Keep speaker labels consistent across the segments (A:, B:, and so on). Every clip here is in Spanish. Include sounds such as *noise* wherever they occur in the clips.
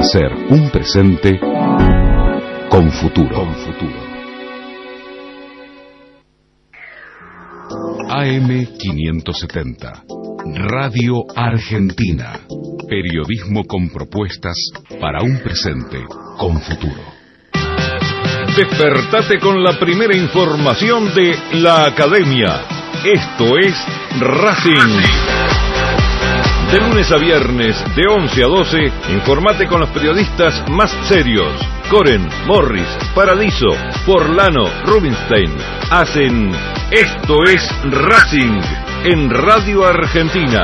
A: hacer un presente con futuro. Con futuro. AM570. Radio Argentina. Periodismo con propuestas para un presente con futuro.
B: Despertate con la primera información de la Academia. Esto es Racing. De lunes a viernes, de 11 a 12, informate con los periodistas más serios. Coren, Morris, Paradiso, Forlano, Rubinstein. Hacen Esto es Racing en Radio Argentina,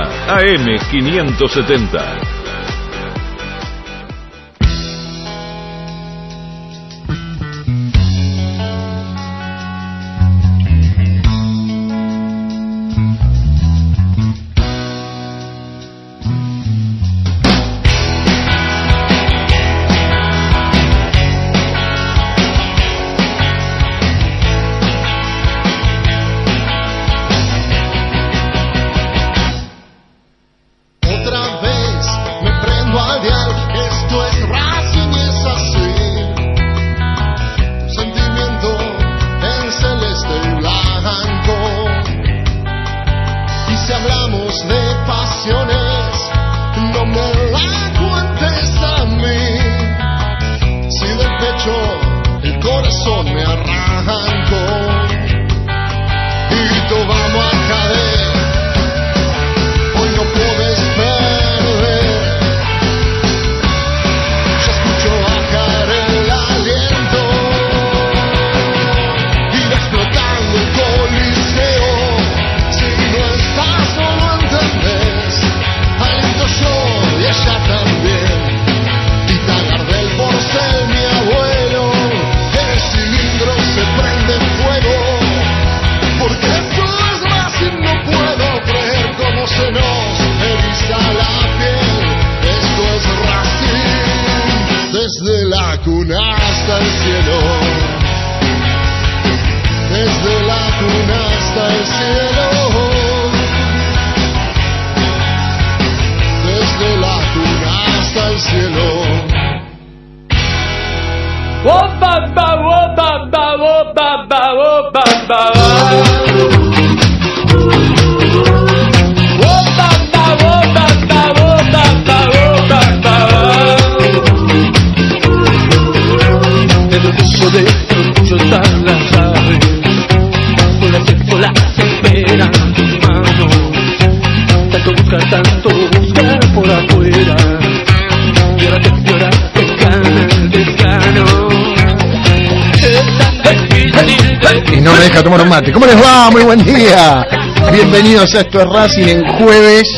B: AM 570.
C: ¿Cómo les va? Muy buen día. Bienvenidos a esto es Racing en jueves,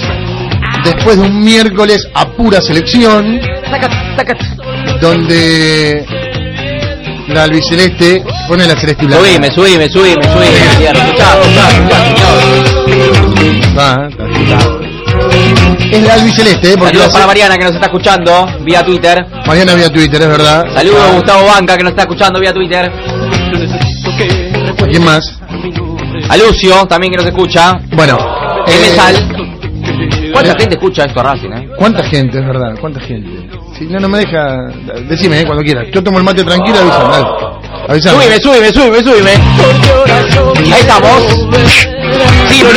C: después de un miércoles a pura selección, donde la albiceleste pone la celeste blanca.
D: Subime, subime, subime, subime.
C: Va, es la albiceleste, ¿eh?
D: Porque Saludos para Mariana que nos está escuchando vía Twitter.
C: Mariana vía Twitter, es verdad.
D: Saludos a Gustavo Banca que nos está escuchando vía Twitter.
C: ¿Quién más?
D: A Lucio, también que nos escucha.
C: Bueno.
D: Eh, ¿Cuánta gente escucha esto a Racing, eh?
C: ¿Cuánta gente, es verdad? ¿Cuánta gente? Si no, no me deja... Decime, eh, cuando quieras. Yo tomo el mate tranquilo, avísame, dale. Avísame.
D: Súbime, súbime, súbime, súbime. Ahí estamos. Sí, no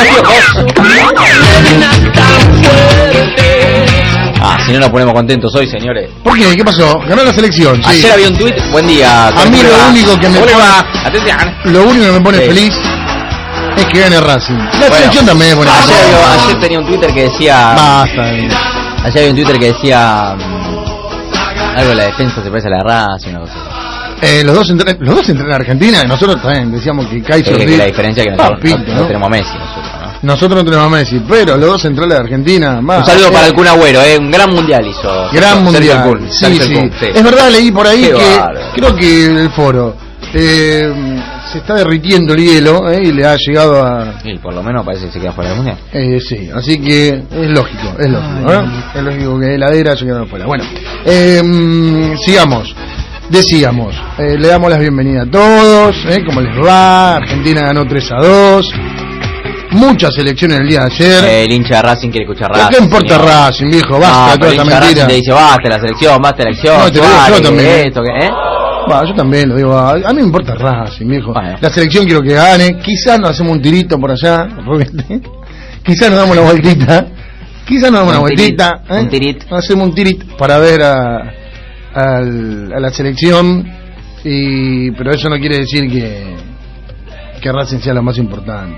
D: Ah, si no nos ponemos contentos hoy, señores.
C: ¿Por qué? ¿Qué pasó? Ganó la selección.
D: Sí. Ayer había un tuit. Buen día.
C: A mí lo único que me pone. Lo único que me pone feliz es que gane Racing. La selección también me
D: ayer, ayer, tenía un Twitter que decía.
C: Basta.
D: Ayer había un Twitter que decía. Mm, algo de la defensa se parece a la Racing, una cosa
C: eh, los dos entrenan, los dos entrenan en Argentina, nosotros también decíamos que Kaiser
D: es que la diferencia es que nosotros, no, tenemos a Messi. Nosotros no
C: tenemos a Messi, pero los dos centrales de Argentina,
D: más, Un saludo para el Kun Agüero, eh, un gran mundial hizo.
C: Gran mundial. sí, sí. Es verdad, leí por ahí que creo que el foro eh, se está derritiendo el hielo eh, y le ha llegado a.
D: Sí, por lo menos parece que se queda fuera del mundial.
C: Eh, sí, así que es lógico, es lógico. ¿eh? Es lógico que heladera se queda fuera. Bueno, eh, sigamos. Decíamos, eh, le damos la bienvenida a todos, ¿eh? ¿Cómo les va? Argentina ganó 3 a 2. Muchas elecciones el día de ayer.
D: El hincha de Racing quiere escuchar
C: ¿Pero
D: Racing.
C: ¿Qué importa
D: señor.
C: Racing, viejo? Basta
D: No,
C: toda esta mentira.
D: te dice, basta la selección, basta la elección.
C: No, te lo digo
D: vale,
C: yo también, ¿eh?
D: esto, ¿eh?
C: Yo también lo digo. A, a mí me importa Racing, viejo.
D: Bueno.
C: La selección quiero que gane. Quizás nos hacemos un tirito por allá. *laughs* Quizás nos damos una vueltita. Quizás nos damos una
D: Un tirit,
C: vueltita. ¿eh?
D: un tirit.
C: Nos hacemos un tirit para ver a, al- a la selección. Y, pero eso no quiere decir que, que Racing sea lo más importante.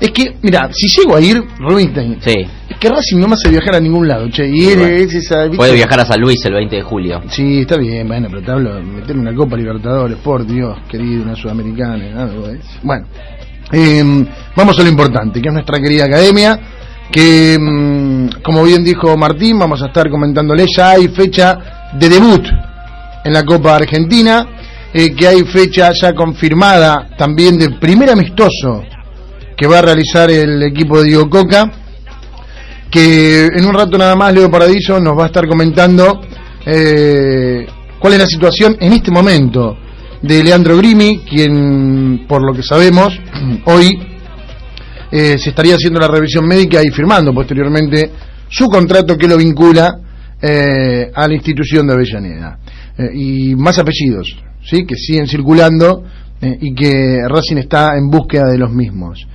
C: Es que, mira, si llego a ir, Rubinstein,
D: Sí.
C: es que Racing no me hace viajar a ningún lado, che. Y él
D: Bueno.
C: es esa.
D: Puede viajar a San Luis el 20 de julio.
C: Sí, está bien, bueno, pero te hablo de meter una Copa Libertadores, por Dios, querido, una Sudamericana, algo de eso. Bueno, eh, vamos a lo importante, que es nuestra querida academia, que, mm, como bien dijo Martín, vamos a estar comentándole, ya hay fecha de debut en la Copa Argentina, eh, que hay fecha ya confirmada también de primer amistoso que va a realizar el equipo de Diego Coca que en un rato nada más Leo Paradiso nos va a estar comentando eh, cuál es la situación en este momento de Leandro Grimi, quien, por lo que sabemos, *clears throat* hoy eh, se estaría haciendo la revisión médica y firmando posteriormente su contrato que lo vincula eh, a la institución de Avellaneda. Y más apellidos, ¿sí? que siguen circulando y que Racing está en búsqueda de los mismos.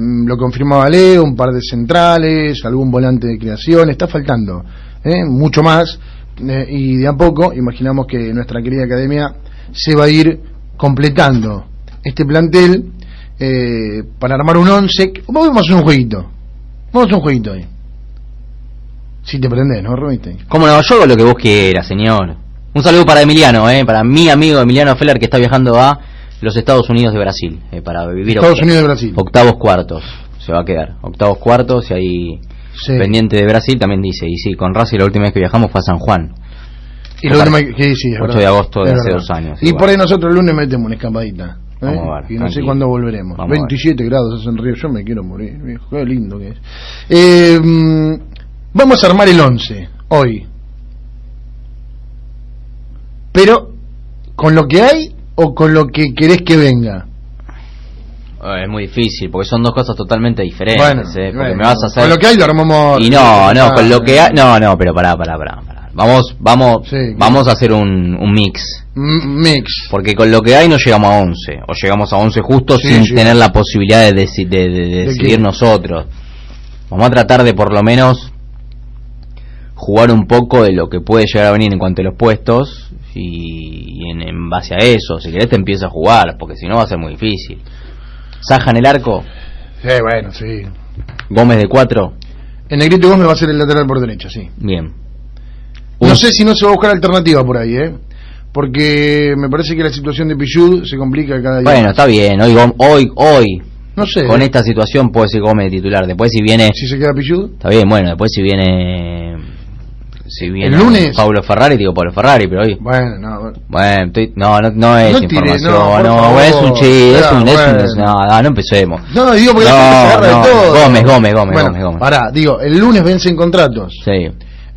C: Mm, lo confirmaba Leo, un par de centrales, algún volante de creación, está faltando ¿eh? mucho más eh, y de a poco imaginamos que nuestra querida academia se va a ir completando este plantel eh, para armar un once. Vamos a hacer un jueguito, vamos a hacer un jueguito ahí. Si te prendés, ¿no, Rubinstein?
D: ¿Cómo no? Yo hago lo que vos quieras, señor. Un saludo para Emiliano, ¿eh? Para mi amigo Emiliano Feller que está viajando a los Estados Unidos de Brasil. eh, para vivir
C: Estados
D: octa-
C: Unidos de Brasil.
D: octavos cuartos. Se va a quedar. Octavos cuartos y ahí
C: Sí.
D: pendiente de Brasil también dice. Y sí, con Racing la última vez que viajamos fue a San Juan.
C: Y lo último que, sí, es
D: 8
C: verdad.
D: de agosto de hace dos años,
C: Y
D: igual.
C: por ahí nosotros el lunes metemos una escapadita. ¿eh?
D: Vamos a ver,
C: y no sé cuándo volveremos.
D: Vamos a ver.
C: 27 grados hacen río. Yo me quiero morir, viejo. Qué lindo que es. Eh, vamos a armar el 11 hoy. Pero, ¿con lo que hay o con lo que querés que venga?
D: Eh, es muy difícil porque son dos cosas totalmente diferentes.
C: Bueno,
D: eh, porque
C: bueno,
D: me vas a hacer.
C: con lo que hay lo armamos.
D: Y no, no,
C: Ah,
D: con lo que hay. No, no, pero pará, pará, pará. pará. Vamos, vamos,
C: Sí,
D: vamos a hacer un, un mix.
C: Mix.
D: Porque con lo que hay no llegamos a 11. O llegamos a 11 justo
C: Sí,
D: sin
C: sí.
D: tener la posibilidad de, deci- de, de- de decidir
C: qué?
D: nosotros. Vamos a tratar de por lo menos jugar un poco de lo que puede llegar a venir en cuanto a los puestos. Y, y en, en base a eso, si querés te empieza a jugar. Porque si no va a ser muy difícil. Saja en el arco.
C: Sí, bueno, sí.
D: Gómez de 4.
C: En Negrito Gómez va a ser el lateral por derecha, sí.
D: Bien.
C: No sé si no se va a buscar alternativa por ahí, ¿eh? Porque me parece que la situación de Pichud se complica cada día.
D: Bueno,
C: más.
D: está bien. Hoy, hoy, hoy,
C: No sé.
D: con
C: ¿eh?
D: esta situación puede ser Gómez titular. Después si viene,
C: Si se queda Pichud.
D: está bien, bueno, después si viene, si viene
C: ¿El lunes?
D: Pablo Ferrari, digo Pablo Ferrari, pero hoy,
C: Bueno, no.
D: bueno, estoy- no, no, no es
C: No tire,
D: información,
C: no,
D: no, es un chiste, es un, es un,
C: bueno.
D: no, no, no empecemos.
C: No, digo porque
D: No,
C: la gente se agarra
D: no,
C: de todo.
D: Gómez, Gómez, Gómez,
C: Bueno,
D: Gómez, Gómez.
C: Pará, digo, el lunes vencen contratos.
D: Sí.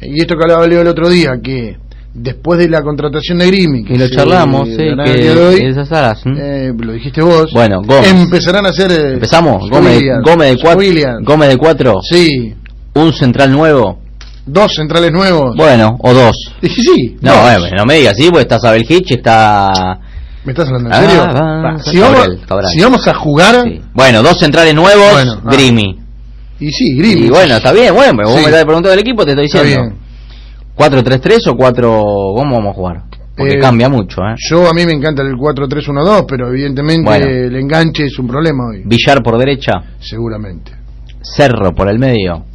C: Y esto que hablaba Leo el otro día, que después de la contratación de Grimi, que
D: Y lo
C: se
D: charlamos, sí, que
C: hoy,
D: esas aras, ¿m?
C: eh, lo dijiste vos.
D: Bueno, Gómez.
C: Empezarán a hacer. eh,
D: Empezamos, Gómez,
C: Williams,
D: Gómez de cuatro. Gómez de cuatro,
C: Sí,
D: un central nuevo,
C: dos centrales nuevos.
D: bueno, o dos.
C: Sí, sí.
D: No,
C: dos.
D: bueno, no me digas así, porque está Sabel Hitch, está...
C: ¿Me estás hablando en
D: Ah,
C: serio?
D: va,
C: Va, si,
D: Cabral,
C: vamos,
D: Cabral.
C: si vamos a jugar,
D: Sí. Bueno, dos centrales nuevos,
C: Bueno, ah.
D: Grimi.
C: y sí, Grimi.
D: Y bueno, está bien, bueno, vos
C: Sí.
D: me estás preguntando del equipo, te estoy
C: Está
D: diciendo.
C: bien.
D: 4-3-3 o 4... ¿Cómo vamos a jugar? Porque
C: Eh,
D: cambia mucho, ¿eh?
C: Yo a mí me encanta el 4-3-1-2, pero evidentemente
D: Bueno.
C: el enganche es un problema hoy,
D: Villar por derecha,
C: seguramente.
D: Cerro por el medio,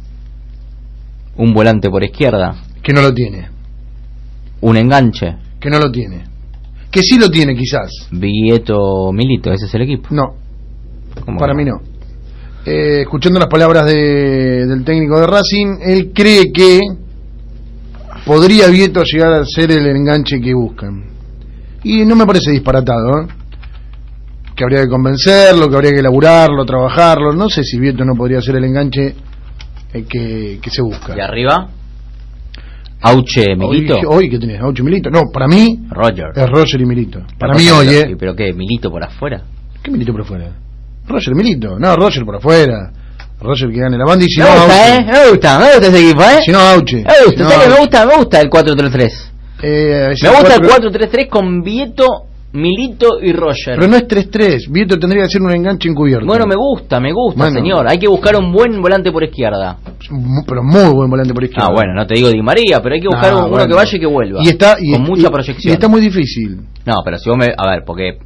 D: un volante por izquierda,
C: Que no lo tiene,
D: un enganche,
C: que no lo tiene. Que sí lo tiene quizás.
D: Vieto Milito, ese es el equipo.
C: No,
D: ¿Cómo
C: para mí no. Eh, escuchando las palabras de- del técnico de Racing, él cree que podría Vieto llegar a ser el enganche que buscan. Y no me parece disparatado, ¿eh? Que habría que convencerlo, que habría que elaborarlo, trabajarlo. No sé si Vieto no podría ser el enganche que, que se busca.
D: ¿Y arriba? Auche Milito.
C: Hoy, hoy ¿qué tenés? ¿Aucho y Milito? No, para mí
D: Roger.
C: es Roger y Milito. Para mí hoy, ¿eh?
D: ¿Pero qué? ¿Milito por afuera?
C: ¿Qué Milito por afuera? Roger Milito. No, Roger por afuera. Roger que gane la banda y si
D: me
C: no,
D: gusta,
C: Auche.
D: ¿eh? Me gusta, me gusta ese equipo, ¿eh?
C: Si no, Auche.
D: Me gusta,
C: Si no,
D: ¿sabes qué? me
C: Auche.
D: gusta, me gusta el 4-3-3.
C: Eh, ese
D: Me gusta el
C: cuatro-
D: 4-3-3 con Vieto, Milito y Roger.
C: Pero no es 3-3. Vieto tendría que ser un enganche encubierto.
D: Bueno, me gusta, me gusta,
C: Bueno.
D: señor. Hay que buscar un buen volante por izquierda.
C: Pero muy buen volante por izquierda.
D: Ah, bueno, no te digo Di María, pero hay que buscar
C: Ah,
D: uno
C: bueno.
D: que vaya y que vuelva.
C: Y está, y,
D: con mucha
C: y-
D: proyección.
C: Y está muy difícil.
D: No, pero si vos me... A ver, porque...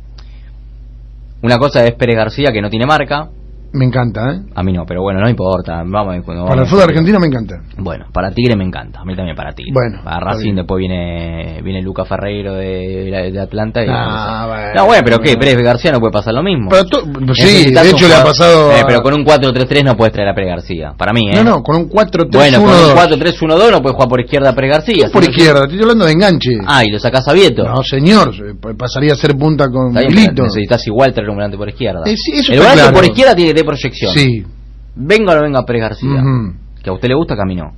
D: Una cosa es Pérez García, que no tiene marca.
C: Me encanta, ¿eh?
D: A mí no, pero bueno, no importa. Vamos, cuando
C: Para el fútbol argentino me encanta.
D: Bueno, para Tigre me encanta. A mí también para Tigre.
C: Bueno,
D: Para Racing después viene viene Lucas Ferreiro de, de Atlanta. Y
C: Ah, bueno.
D: no, bueno, pero ¿qué? Pérez García no puede pasar lo mismo.
C: Pero tú- sí, de hecho le ha pasado.
D: Eh, pero con un 4-3-3 no puedes traer a Pérez García. Para mí, ¿eh?
C: No, no, con un 4-3-1-2.
D: Bueno, con un 4-3-1-2 no puedes jugar por izquierda a Pérez García.
C: por izquierda, estoy hablando de enganche.
D: Ah, y lo sacás a Vieto.
C: No, señor, eh, pasaría a ser punta con Milito.
D: necesitas igual traer un volante por izquierda.
C: Eh, sí, eso
D: el volante
C: claro.
D: por izquierda tiene que proyección.
C: Sí.
D: Venga o no venga Pérez García. Que a usted le gusta, caminó.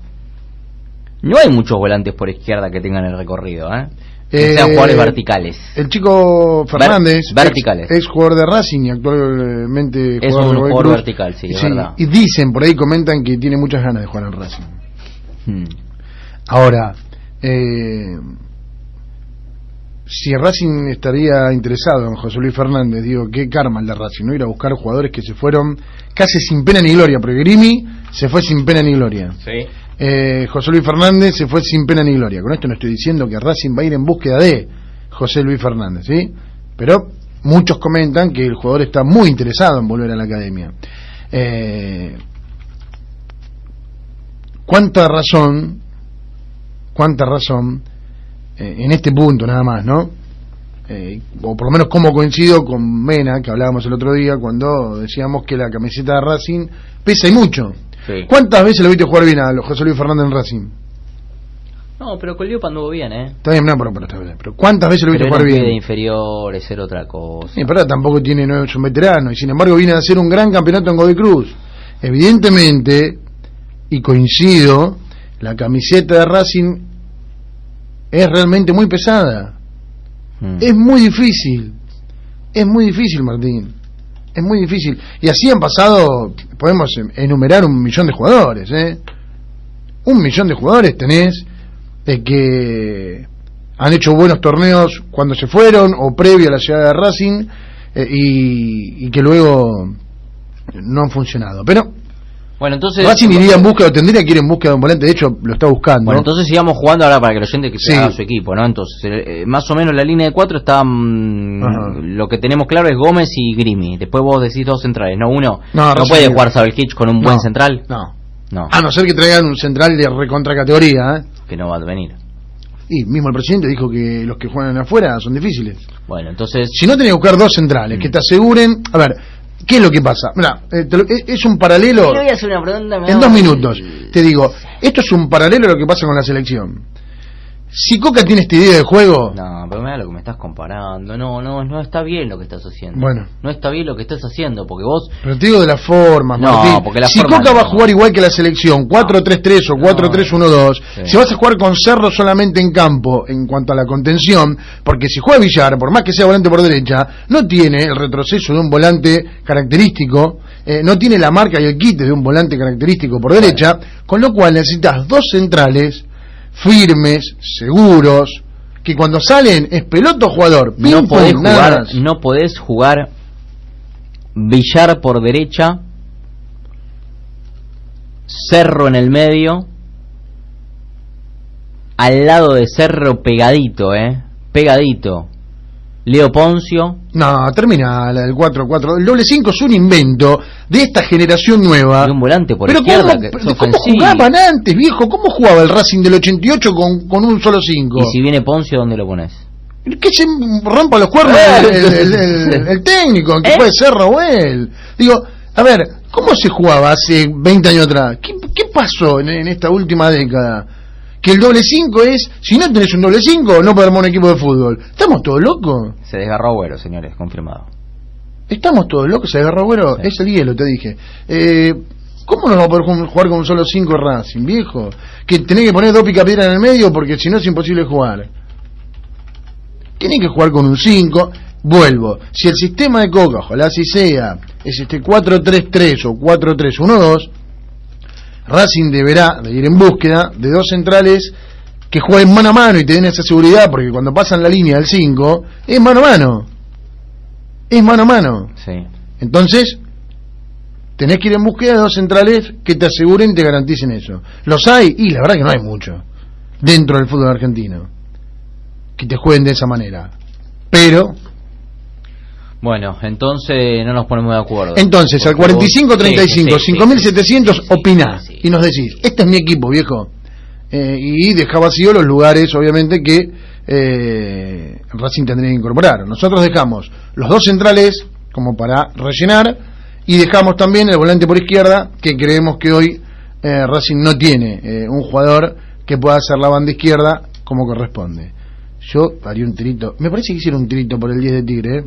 D: No hay muchos volantes por izquierda que tengan el recorrido, ¿eh? Que
C: Eh,
D: sean jugadores verticales.
C: El chico Fernández,
D: Ver- verticales.
C: ex, jugador de Racing y actualmente
D: Es
C: jugador
D: un jugador
C: Cruz.
D: vertical, sí, es verdad.
C: Y dicen, por ahí comentan que tiene muchas ganas de jugar en Racing.
D: Hmm.
C: Ahora, eh, si Racing estaría interesado en José Luis Fernández, digo, qué karma el de Racing, ¿no? Ir a buscar jugadores que se fueron casi sin pena ni gloria, porque Grimi se fue sin pena ni gloria.
D: Sí.
C: Eh, José Luis Fernández se fue sin pena ni gloria. Con esto no estoy diciendo que Racing va a ir en búsqueda de José Luis Fernández, ¿sí? Pero muchos comentan que el jugador está muy interesado en volver a la academia. Eh, ¿Cuánta razón, cuánta razón, eh, en este punto nada más, ¿no? Eh, o por lo menos como coincido con Mena, que hablábamos el otro día, cuando decíamos que la camiseta de Racing pesa y mucho.
D: Sí.
C: ¿Cuántas veces lo viste jugar bien a José Luis Fernández en Racing?
D: No, pero con Liopa anduvo bien, ¿eh?
C: Está bien, no, pero, pero está bien. Pero ¿cuántas veces lo viste jugar bien?
D: inferior, es ser otra cosa.
C: Sí, pero tampoco tiene nueve, es un veterano y sin embargo viene a hacer un gran campeonato en Godoy Cruz. Evidentemente, y coincido, la camiseta de Racing es realmente muy pesada.
D: Hmm.
C: Es muy difícil. Es muy difícil, Martín. Es muy difícil. Y así han pasado, podemos enumerar un millón de jugadores, ¿eh? Un millón de jugadores tenés de que han hecho buenos torneos cuando se fueron o previo a la llegada de Racing eh, y, y que luego no han funcionado. Pero
D: Bueno, entonces...
C: Racing iría en busca, o tendría que ir en busca de un volante, de hecho lo está buscando.
D: Bueno, entonces sigamos jugando ahora para que el oyente que se
C: Sí.
D: haga su equipo, ¿no? Entonces, eh, eh, más o menos la línea de cuatro está... mm, lo que tenemos claro es Gómez y Grimi. Después vos decís dos centrales, ¿no? Uno.
C: No,
D: puede jugar Sabelkich con un buen
C: No,
D: central.
C: No.
D: No,
C: A no ser que traigan un central de recontra categoría, ¿eh?
D: que no va a venir.
C: Y mismo el presidente dijo que los que juegan afuera son difíciles.
D: Bueno, entonces...
C: Si no tenés que buscar dos centrales que te aseguren. A ver, ¿qué es lo que pasa? Mira, eh, lo- es- es un paralelo.
D: Le voy a hacer una pregunta. me
C: En dos minutos. Te digo, esto es un paralelo a lo que pasa con la selección. Si Coca tiene esta idea de juego,
D: No, pero mira lo que me estás comparando. No, no, no está bien lo que estás haciendo.
C: Bueno.
D: No está bien lo que estás haciendo, porque vos...
C: pero te digo de la forma,
D: No,
C: Martín.
D: porque la
C: si
D: forma
C: Coca
D: no.
C: va a jugar igual que la selección, 4-3-3 o 4-3-1-2,
D: Sí.
C: si vas a jugar con Cerro solamente en campo en cuanto a la contención, porque si juega Villar, por más que sea volante por derecha, no tiene el retroceso de un volante característico, eh, no tiene la marca y el quite de un volante característico por derecha, con lo cual necesitas dos centrales firmes, seguros, que cuando salen es peloto jugador,
D: no podés jugar, no podés jugar Villar por derecha, Cerro en el medio, al lado de Cerro pegadito, eh, pegadito. Leo Poncio,
C: No, termina del 4-4. El doble 5 es un invento de esta generación nueva.
D: y un volante por
C: Pero
D: izquierda
C: ¿cómo,
D: que
C: pero ¿cómo jugaban antes, viejo? ¿Cómo jugaba el Racing del 88 con, con un solo 5?
D: Y si viene Poncio, ¿dónde lo pones?
C: Que se rompa los cuernos el, el- el- el- el *laughs* técnico, que
D: ¿Eh?
C: puede ser Raúl. Digo, a ver, ¿cómo se jugaba hace 20 años atrás? ¿Qué, qué pasó en, en esta última década? Que el doble 5 es, si no tenés un doble 5, no podemos un equipo de fútbol. ¿Estamos todos locos?
D: Se desgarró Agüero, señores, confirmado.
C: Estamos todos locos, se agarra bueno,
D: Sí.
C: es el hielo, te dije. Eh, ¿Cómo no vamos a poder jug- jugar con un solo 5 Racing, viejo? Que tenés que poner dos picapiedras en el medio porque si no es imposible jugar. Tienen que jugar con un 5. Vuelvo, si el sistema de Coca, ojalá así sea, es este 4-3-3 o 4-3-1-2, Racing deberá de ir en búsqueda de dos centrales que jueguen mano a mano y te den esa seguridad, porque cuando pasan la línea del 5, es mano a mano. Es mano a mano.
D: Sí.
C: Entonces, tenés que ir en búsqueda de dos centrales que te aseguren y te garanticen eso. ¿Los hay? Y la verdad que no hay mucho dentro del fútbol argentino que te jueguen de esa manera. Pero,
D: Bueno, entonces no nos ponemos de acuerdo.
C: entonces, al
D: Porque vos-
C: 45-35,
D: sí, sí, sí,
C: 5.700,
D: sí, sí,
C: opinás
D: sí, sí.
C: y nos decís, este es mi equipo, viejo. Eh, y deja vacío los lugares, obviamente, que eh, Racing tendría que incorporar. Nosotros dejamos los dos centrales como para rellenar y dejamos también el volante por izquierda, que creemos que hoy eh, Racing no tiene eh, un jugador que pueda hacer la banda izquierda como corresponde. Yo haría un tirito, me parece que hicieron un tirito por el 10 de Tigre, ¿eh?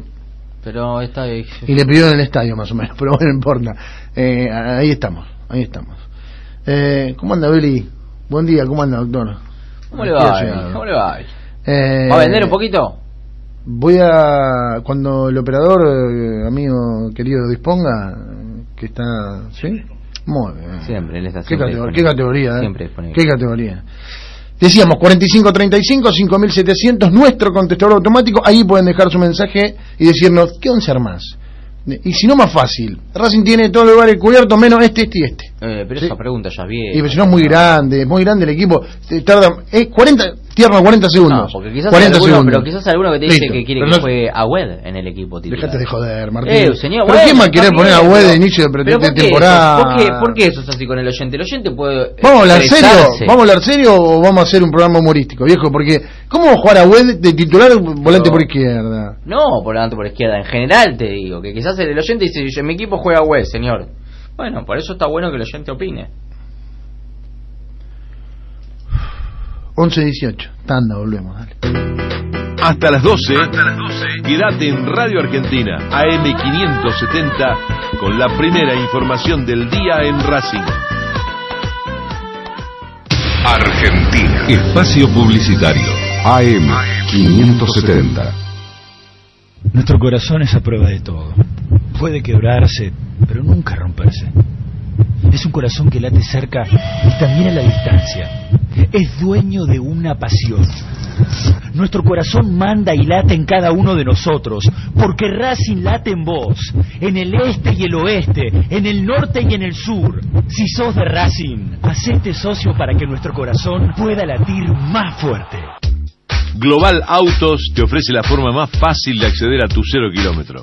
D: Pero está ahí.
C: y le pidió en el estadio más o menos, *laughs* pero bueno, no importa. Eh, ahí estamos, ahí estamos. Eh, ¿Cómo anda, Beli? Buen día, ¿cómo anda, doctor?
D: ¿Cómo le va? ¿Cómo le va?
C: Eh,
D: ¿Va a vender un poquito?
C: Voy a, cuando el operador, eh, amigo querido, disponga, que está, ¿sí? Muy bien.
D: Siempre, él está
C: ¿Qué,
D: siempre
C: qué categoría, eh?
D: Siempre disponible.
C: ¿Qué categoría? Decíamos 4535, 5700, nuestro contestador automático. Ahí pueden dejar su mensaje y decirnos qué once más. Y si no, más fácil. Racing tiene todos los lugares cubiertos, menos este, este y este.
D: Eh, pero
C: Sí.
D: esa pregunta ya viene.
C: Y si no es muy grande, es muy grande el equipo. Tarda, es 40, tierno 40 segundos.
D: No, porque quizás
C: 40
D: hay alguno,
C: segundos.
D: pero quizás alguno que te dice
C: Listo.
D: que quiere que
C: no-
D: juegue a Wed en el equipo titular.
C: Dejate de joder, Martín.
D: Eh, señor,
C: ¿Pero
D: bueno,
C: quién va a querer poner a Wed de inicio de, pre-
D: pero
C: de
D: ¿por qué
C: temporada?
D: ¿Por qué, ¿Por qué eso es así con el oyente? El oyente puede.
C: ¿Vamos a hablar serio? ¿Vamos a hablar serio o vamos a hacer un programa humorístico, viejo? Porque, ¿cómo va a jugar a Wed de titular volante
D: No.
C: por izquierda?
D: No, por delante por izquierda. En general te digo que quizás el oyente dice: "Yo- Mi equipo juega Wed, señor. Bueno, por eso está bueno que el oyente opine.
C: 11-18. Tanda, volvemos, dale.
E: Hasta las 12, quédate en Radio Argentina, AM570, con la primera información del día en Racing.
F: Argentina. Espacio Publicitario. AM 570.
G: Nuestro corazón es a prueba de todo. Puede quebrarse, pero nunca romperse. Es un corazón que late cerca y también a la distancia. Es dueño de una pasión. Nuestro corazón manda y late en cada uno de nosotros, porque Racing late en vos, en el este y el oeste, en el norte y en el sur. Si sos de Racing, hacete socio para que nuestro corazón pueda latir más fuerte.
E: Global Autos te ofrece la forma más fácil de acceder a tu cero kilómetro.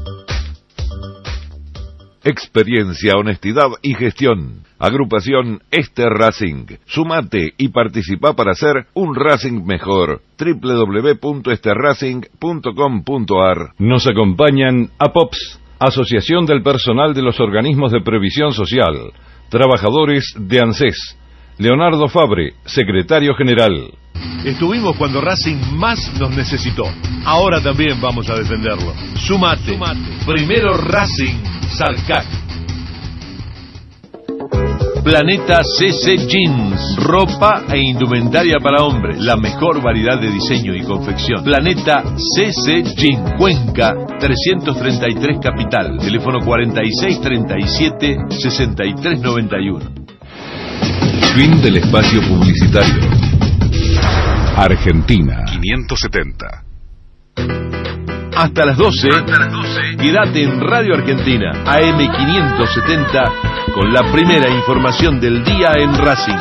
E: Experiencia, honestidad y gestión. Agrupación Este Racing. Sumate y participa para hacer un Racing mejor. www.esterracing.com.ar Nos acompañan APOPS, Asociación del Personal de los Organismos de Previsión Social. Trabajadores de ANSES. Leonardo Fabre, Secretario General. Estuvimos cuando Racing más nos necesitó. Ahora también vamos a defenderlo. Sumate. Primero Racing, Salcac. Planeta CC Jeans, ropa e indumentaria para hombres, la mejor variedad de diseño y confección. Planeta CC Jeans, Cuenca 333 Capital, teléfono 4637 6391.
F: Fin del espacio publicitario. Argentina 570.
E: Hasta las 12, quédate en Radio Argentina, AM570, con la primera información del día en Racing.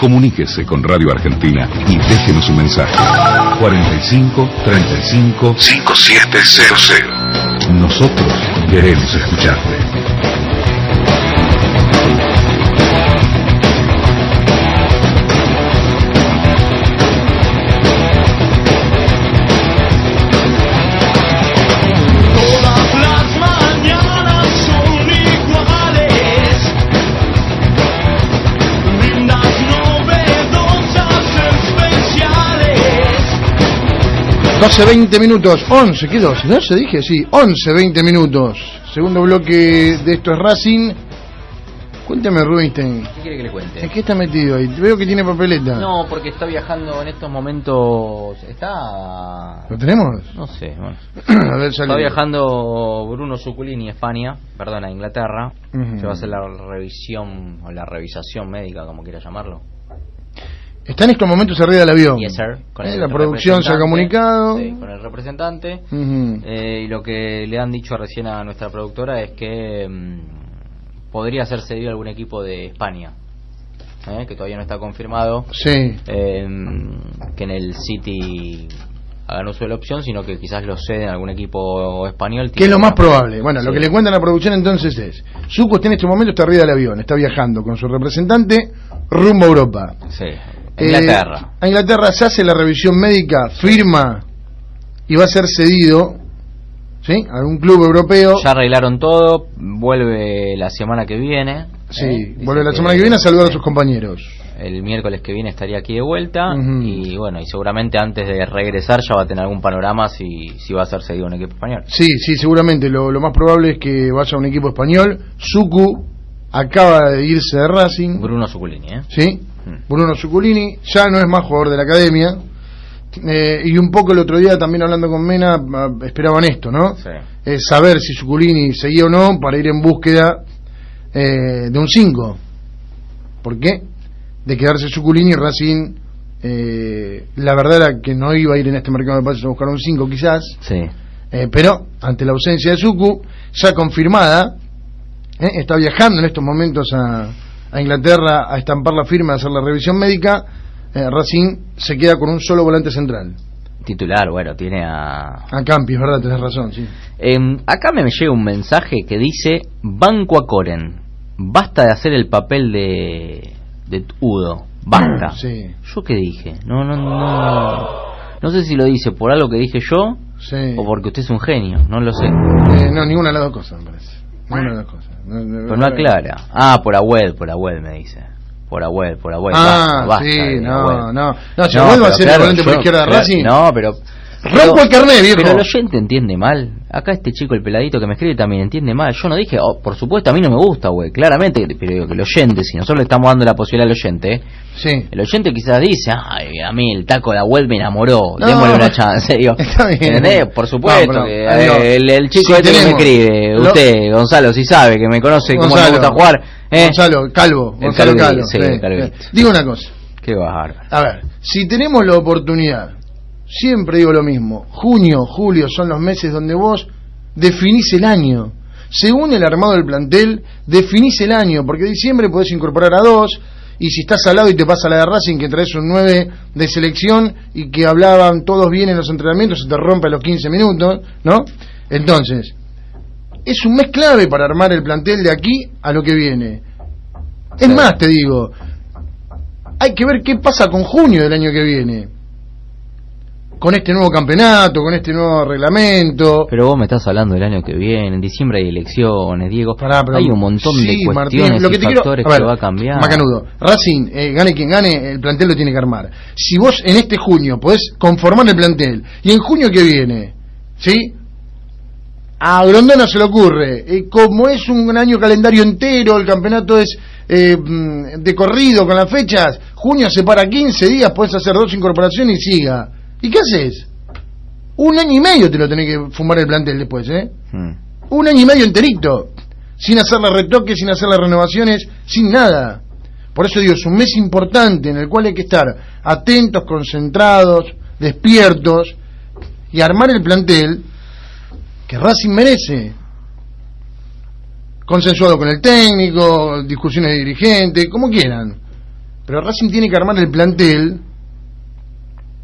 F: Comuníquese con Radio Argentina y déjenos un mensaje. 45 35 5700. Nosotros queremos escucharte.
C: 12, 20 minutos, 11, ¿qué 12? ¿No se dije? Sí, 11, 20 minutos. Segundo bloque de esto es Racing. Cuéntame, Rubinstein,
D: ¿Qué quiere que le cuente?
C: ¿en qué está metido ahí? Veo que tiene papeleta.
D: No, porque está viajando en estos momentos. Está.
C: ¿Lo tenemos?
D: No sé, bueno. *clears throat*
C: a ver,
D: Está viajando Bruno Zuculini a España, perdón, a Inglaterra. Se va a hacer la revisión o la revisación médica, como quiera llamarlo.
C: Está en estos momentos arriba del avión.
D: Yes, sir. Con
C: Eh, la producción se ha comunicado.
D: Sí, con el representante. Eh, y lo que le han dicho recién a nuestra productora es que mm, podría ser cedido algún equipo de España, eh, que todavía no está confirmado,
C: Sí.
D: eh, que en el City hagan uso de la opción, sino que quizás lo ceden a algún equipo español.
C: ¿Qué es lo más probable? Bueno, lo que le cuentan a la producción entonces es, Zuko está en este momento está arriba del avión, está viajando con su representante rumbo a Europa.
D: Sí,
C: Eh,
D: Inglaterra.
C: a Inglaterra se hace la revisión médica, firma y va a ser cedido, ¿sí? A un club europeo.
D: ya arreglaron todo, vuelve la semana que viene.
C: sí,
D: eh,
C: vuelve la semana que viene a saludar a sus compañeros.
D: el miércoles que viene estaría aquí de vuelta y bueno, y seguramente antes de regresar ya va a tener algún panorama si, si va a ser cedido a un equipo español.
C: Sí, sí, seguramente. Lo, lo más probable es que vaya a un equipo español. Zuku acaba de irse de Racing.
D: Bruno Zuculini, ¿eh?
C: ¿sí?
D: Mm.
C: Bruno Zuculini ya no es más jugador de la academia. Eh, y un poco el otro día también hablando con Mena ah, esperaban esto, ¿no?
D: Sí.
C: Eh, saber si Zuculini seguía o no para ir en búsqueda eh, de un 5. ¿Por qué? De quedarse Zuculini Racing, eh, la verdad era que no iba a ir en este mercado de pases a buscar un 5 quizás,
D: Sí.
C: pero ante la ausencia de Zucu, ya confirmada, eh, está viajando en estos momentos a, a Inglaterra a estampar la firma, a hacer la revisión médica, eh, Racing se queda con un solo volante central.
D: Titular, bueno, tiene a...
C: A Campi, es verdad, tenés razón, sí.
D: Em, acá me llega un mensaje que dice, Banco a Coren, basta de hacer el papel de, de Udo, basta.
C: Sí,
D: ¿Yo qué dije? No, no, no... No sé si lo dice por algo que dije yo
C: sí.
D: o porque usted es un genio, no lo sé.
C: Eh, no, ninguna de las dos cosas, me parece. Ninguna de las dos cosas. No, no-
D: Pero no aclara. Ah, por Abuel, por Abuel me dice. Por Abuel, por Abuel.
C: Ah,
D: basta, basta
C: sí, no, no. No, si Abuel va a ser el volante por
D: yo-
C: izquierda de Racing.
D: No, pero...
C: Rompo el carnet, viejo.
D: Pero el oyente entiende mal. Acá este chico, el peladito que me escribe, también entiende mal. Yo no dije, oh, por supuesto, a mí no me gusta, güey. Claramente, pero digo que el oyente, si nosotros le estamos dando la posibilidad al oyente,
C: Sí.
D: el oyente quizás dice, ay, a mí el taco de la web me enamoró,
C: No.
D: démosle una chance. Digo, *laughs*
C: Está bien.
D: ¿entendés? Por supuesto,
C: No,
D: que, eh, el, el chico
C: si
D: este que me escribe, usted, Gonzalo, si sabe, que me conoce cómo me gusta jugar, ¿eh?
C: Gonzalo, Calvo, Gonzalo Calvo.
D: sí, el Calvito.
C: Digo una cosa.
D: Qué bárbaro.
C: A ver, si tenemos la oportunidad, siempre digo lo mismo, junio, julio son los meses donde vos definís el año. Según el armado del plantel, definís el año, porque diciembre podés incorporar a dos, y si estás al lado y te pasa la de Racing, que traes un 9 de selección y que hablaban todos bien en los entrenamientos, se te rompe a los 15 minutos, ¿no? Entonces, es un mes clave para armar el plantel de aquí a lo que viene. Es más, te digo, hay que ver qué pasa con junio del año que viene. Con este nuevo campeonato, con este nuevo reglamento.
D: Pero vos me estás hablando del año que viene, en diciembre hay elecciones, Diego.
C: Pará, pero-
D: hay un montón de
C: Sí, Martín,
D: cuestiones
C: lo que
D: y
C: te quiero-
D: factores
C: a ver,
D: que va a cambiar.
C: Macanudo, Racing, eh, gane quien gane, el plantel lo tiene que armar. Si vos en este junio podés conformar el plantel, y en junio que viene, ¿sí? A Grondona se le ocurre, eh, como es un año calendario entero, el campeonato es eh, mm, de corrido con las fechas, junio se para 15 días, podés hacer dos incorporaciones y siga. ¿Y qué haces? Un año y medio te lo tenés que fumar el plantel después, ¿eh?
D: Mm.
C: un año y medio enterito, sin hacerle retoques, sin hacerle renovaciones, sin nada. Por eso digo, es un mes importante en el cual hay que estar atentos, concentrados, despiertos y armar el plantel que Racing merece. Consensuado con el técnico, discusiones de dirigentes, como quieran. Pero Racing tiene que armar el plantel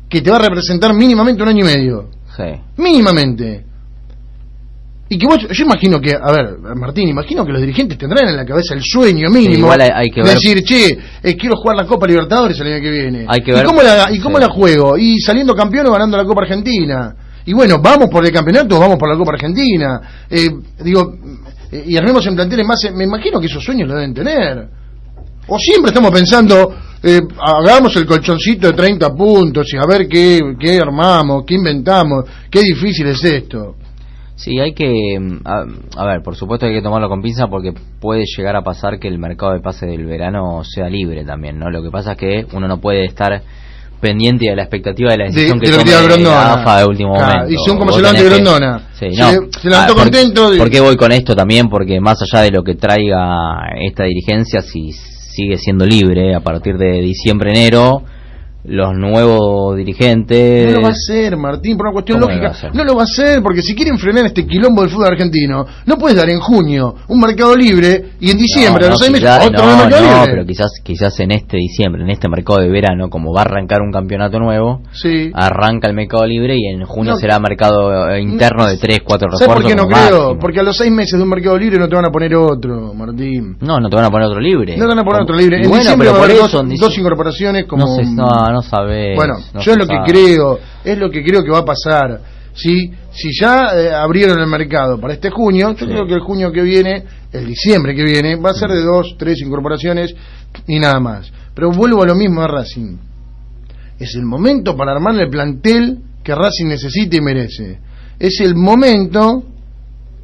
C: que te va a representar mínimamente un año y medio
D: Sí.
C: mínimamente. Y que vos, yo imagino que, a ver, Martín, imagino que los dirigentes tendrán en la cabeza el sueño mínimo
D: igual hay- hay que ver-
C: decir, che, eh, quiero jugar la Copa Libertadores el año que viene.
D: Hay que
C: ¿Y
D: ver-
C: cómo la, y cómo
D: sí.
C: la juego? Y saliendo campeón o ganando la Copa Argentina. Y bueno, vamos por el campeonato o vamos por la Copa Argentina. Eh, digo, eh, y armemos en planteles más, me imagino que esos sueños lo deben tener. O siempre estamos pensando, eh, hagamos el colchoncito de 30 puntos y a ver qué, qué armamos, qué inventamos, qué difícil es esto.
D: Sí, hay que. mm, A, a ver, por supuesto hay que tomarlo con pinza porque puede llegar a pasar que el mercado de pase del verano sea libre también, ¿no? Lo que pasa es que uno no puede estar pendiente de la expectativa de la decisión
C: de
D: que
C: que
D: tome
C: Grondona.
D: la AFA de último
C: Claro,
D: momento.
C: y son como se levanta
D: tenés que-
C: Grondona.
D: Sí,
C: Se
D: no.
C: se levantó
D: ¿por-
C: contento y-
D: ¿Por qué voy con esto también? Porque más allá de lo que traiga esta dirigencia, si sigue siendo libre a partir de diciembre, enero, los nuevos dirigentes...
C: No lo va a hacer, Martín, por una cuestión
D: ¿Cómo no lo
C: lógica.
D: a?
C: No lo va a hacer, porque si quieren frenar este quilombo del fútbol argentino, no puedes dar en junio un mercado libre y en diciembre, a
D: No,
C: los
D: no,
C: seis meses, otro
D: no,
C: mercado
D: no,
C: libre.
D: pero quizás, quizás en este diciembre, en este mercado de verano, como va a arrancar un campeonato nuevo,
C: Sí.
D: arranca el mercado libre y en junio será mercado eh, interno de 3, 4
C: ¿Sabes
D: refuerzos.
C: por qué no creo?
D: máximo.
C: Porque a los seis meses de un mercado libre no te van a poner otro, Martín.
D: No, no te van a poner otro libre.
C: No te van a poner
D: Como-
C: otro libre. En
D: bueno,
C: diciembre
D: pero
C: va a
D: por eso,
C: dos, dos incorporaciones como...
D: Sé, no, sabes.
C: Bueno,
D: no
C: yo es lo que creo, es lo que creo que va a pasar. Si, si ya eh, abrieron el mercado para este junio, yo
D: Sí.
C: creo que el junio que viene, el diciembre que viene, va a ser de dos, tres incorporaciones y nada más. Pero vuelvo a lo mismo de Racing. Es el momento para armar el plantel que Racing necesita y merece. Es el momento,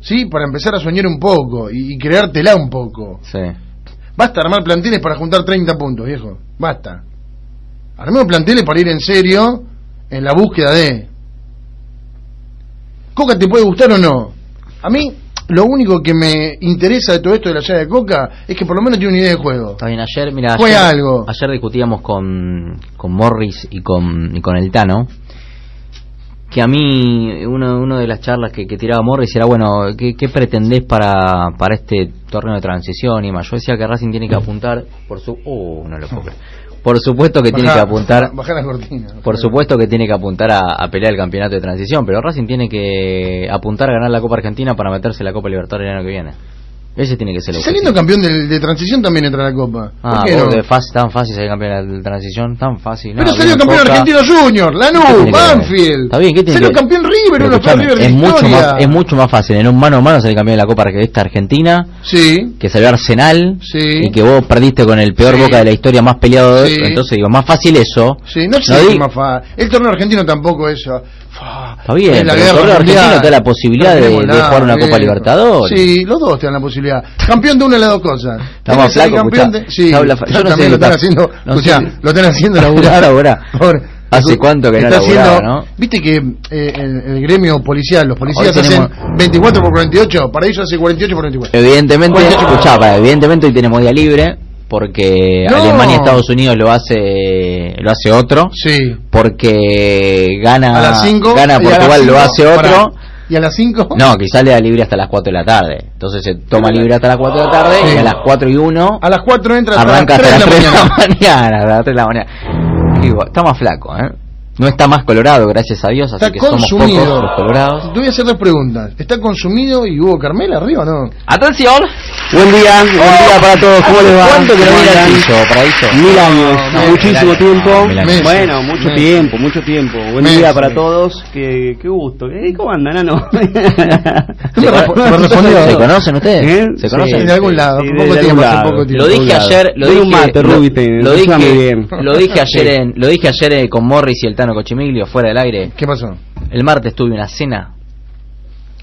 C: sí, para empezar a soñar un poco y, y creártela un poco.
D: Sí.
C: Basta armar planteles para juntar 30 puntos, viejo. Basta. Armemos planteles para ir en serio en la búsqueda de. Coca te puede gustar o no. A mí, lo único que me interesa de todo esto de la llave de Coca es que por lo menos tiene una idea de juego.
D: Está bien, ayer, mira,
C: Fue
D: ayer,
C: algo.
D: ayer discutíamos con, con Morris y con, y con el Tano, que a mí, uno, uno de las charlas que, que tiraba Morris era, bueno, ¿qué, qué pretendés para, para este torneo de transición y más? Yo decía que Racing tiene que apuntar por su... Uh, no lo puedo creer. Por supuesto que tiene que apuntar...
C: Bajá la cortina.
D: Por supuesto que tiene que apuntar a, a pelear el campeonato de transición, pero Racing tiene que apuntar a ganar la Copa Argentina para meterse en la Copa Libertadores el año que viene. Ese tiene que ser el
C: Saliendo campeón de, de transición también entra a la Copa.
D: Ah,
C: ¿Por qué no?
D: de fácil, tan fácil salir campeón de transición, tan fácil.
C: Pero
D: No,
C: salió campeón
D: Coca.
C: argentino Junior,
D: ¿Qué
C: Lanús? Banfield.
D: Está bien, ¿qué tiene
C: Salió
D: que
C: campeón River, uno de River
D: es mucho
C: historia.
D: más es mucho más fácil en un mano a mano salir campeón de la Copa esta Argentina
C: Sí,
D: que salió Arsenal
C: Sí.
D: y que vos perdiste con el peor
C: Sí.
D: Boca de la historia más peleado.
C: Sí.
D: Entonces digo, más fácil eso.
C: sí, no existe
D: di-
C: más fa- El torneo argentino tampoco es.
D: Está bien,
C: es la
D: pero argentino te da la posibilidad de-
C: No tenemos
D: de jugar una Copa. Libertadores.
C: Sí, los dos te dan la posibilidad. Campeón de una de las dos cosas.
D: Estamos flacos,
C: campeón de- Sí,
D: habla fa- yo no sé
C: también lo están
D: está-
C: haciendo.
D: no
C: escuchá,
D: sé.
C: lo están haciendo *laughs* laburar. Por-
D: ¿Hace cuánto que no laburaba,
C: haciendo-
D: no?
C: Viste que eh, el, el gremio policial, los policías
D: tenemos-
C: hacen 24 por 48, para ellos hace 48 por 24.
D: Evidentemente, escuchá, para, evidentemente hoy tenemos día libre porque
C: No.
D: Alemania y Estados Unidos lo hace lo hace otro
C: Sí.
D: porque gana
C: A las 5.
D: gana Portugal lo hace otro
C: ¿Y a las 5?
D: no quizás le da libre hasta las 4 de la tarde entonces se toma libre hasta las 4 de la tarde
C: Sí.
D: y a las 4 y 1
C: A las 4 entra hasta
D: arranca
C: las
D: hasta
C: 3
D: las
C: de la
D: 3 de la
C: mañana.
D: mañana a las 3 de la mañana Digo, está más flaco ¿eh? No está más colorado gracias a Dios así
C: Está
D: que somos
C: consumido.
D: pocos los colorados
C: Te voy a hacer dos preguntas. ¿Está consumido y hubo Carmela arriba o no?
D: atención
H: Buen día, buen día para todos, ¿cómo les va?
D: ¿cuánto que no Paraíso?
H: Mil años,
C: No,
H: muchísimo tiempo.
D: No, mil años.
H: Bueno, mucho
C: Meses.
H: tiempo, mucho tiempo. Buen
C: Meses.
H: día para todos, qué, qué gusto. Eh, ¿Cómo andan, Nano? *laughs*
D: ¿Se conocen ustedes?
H: ¿Eh?
D: ¿Se
H: Sí.
D: conocen?
C: De algún lado, poco
H: de
C: tiempo,
H: algún
C: hace
H: lado.
C: poco tiempo.
D: Lo dije ayer, lo dije,
H: mate,
D: lo,
H: Rubite,
D: lo
H: escúchame
D: dije,
H: bien.
D: lo dije ayer en, lo dije ayer con Morris y el Tano Cochimiglio fuera del aire.
C: ¿Qué pasó?
D: El martes tuve una cena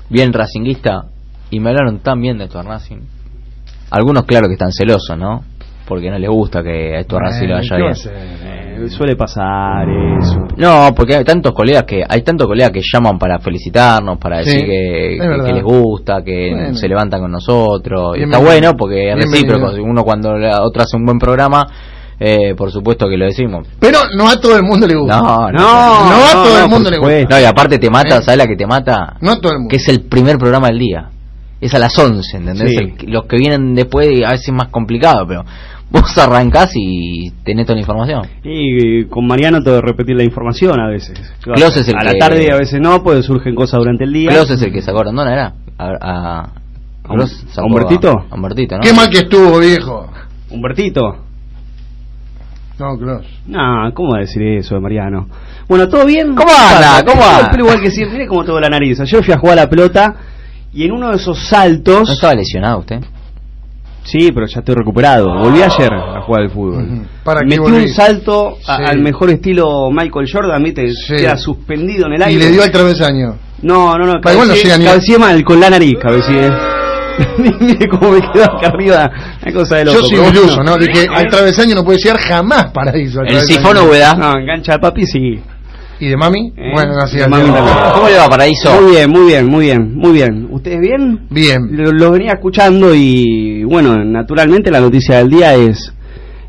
D: bien racinguista y me hablaron tan bien de de Racing. Algunos claro que están celosos, ¿no? Porque no les gusta que a esto a Racing le vaya
C: ¿qué va a
D: bien.
H: Eh, Suele pasar eso.
D: No, porque hay tantos colegas que hay tantos colegas que llaman para felicitarnos, para
C: Sí,
D: decir que, les gusta, que
C: Bueno.
D: se levantan con nosotros. Y está bueno porque es recíproco. Uno cuando la otra hace un buen programa, eh, por supuesto que lo decimos.
C: Pero no a todo el mundo le gusta.
D: No, no.
H: No,
C: No a todo el mundo le gusta.
D: No, y aparte te mata,
C: Eh.
D: ¿sabes la que te mata?
C: No a todo el mundo.
D: Que es el primer programa del día. Es a las 11, ¿entendés?
H: Sí.
D: El- los que vienen después a veces es más complicado, pero vos arrancás y tenés toda la información.
H: Y eh, con Mariano tengo que repetir la información a veces. ¿Qué va a
D: Clos
H: hacer?
D: es el
H: a la tarde y a veces no, pues surgen cosas durante el día.
D: Klaus es el que sacó a Rondona, ¿era? A, a,
H: ¿A a Humbertito?
D: A Humbertito, ¿no?
C: Qué mal que estuvo, viejo.
H: Humbertito.
C: No, Klaus.
H: No, ¿cómo decir eso de Mariano? Bueno, ¿todo bien?
D: ¿Cómo anda? ¿Cómo anda?
H: el pelo igual que siempre, mire cómo tengo la nariz. Yo fui a jugar a la pelota y en uno de esos saltos...
D: ¿No estaba lesionado usted?
H: Sí, pero ya estoy recuperado. Volví ayer a jugar al fútbol.
C: Ujú. ¿Para qué
H: Metí un salto a-
C: Sí.
H: al mejor estilo Michael Jordan, ¿viste?
C: Sí.
H: Queda suspendido en el
C: Y
H: aire.
C: le dio al travesaño.
H: No, no, no,
C: igual no
H: mal, con la nariz, cabeceé. *laughs* Mire cómo me quedó acá arriba, una cosa de loco.
C: Yo soy iluso. ¿no? Dije, al travesaño no puede llegar jamás paraíso. al
D: El sifón Úbeda.
H: No, engancha de papi, sí.
C: ¿Y de mami?
H: Eh,
C: Bueno,
H: de mami.
D: ¿Cómo le va, Paraíso?
H: Muy bien, muy bien, muy bien, muy bien. ¿Ustedes bien?
C: Bien.
H: Lo, lo venía escuchando y, bueno, naturalmente la noticia del día es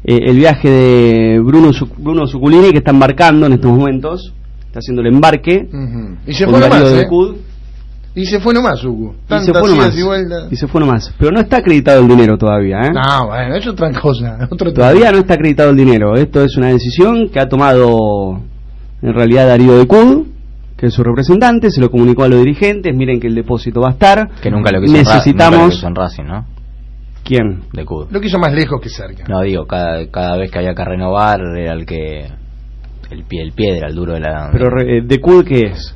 H: eh, el viaje de Bruno, Su- Bruno Suculini que está embarcando en estos momentos. Está haciendo el embarque.
C: Ujú. Y se fue
H: de
C: ¿eh? Y se fue nomás, Uku.
H: Y se fue nomás. y se fue nomás. Pero no está acreditado el dinero todavía, ¿eh?
C: No, bueno, es otra cosa. *laughs* Otro
H: Todavía no está acreditado el dinero. Esto es una decisión que ha tomado en realidad Darío de Cud, que es su representante, se lo comunicó a los dirigentes, miren que el depósito va a estar.
D: Que nunca lo quiso nunca lo
H: Necesitamos...
D: quiso en Racing, ¿no?
H: ¿Quién?
D: De Cud.
C: Lo quiso más lejos que cerca.
D: No, digo, cada, cada vez que había que renovar era el que... El pie, el piedra, el duro de la...
H: Pero re- eh, de Cud, ¿qué es?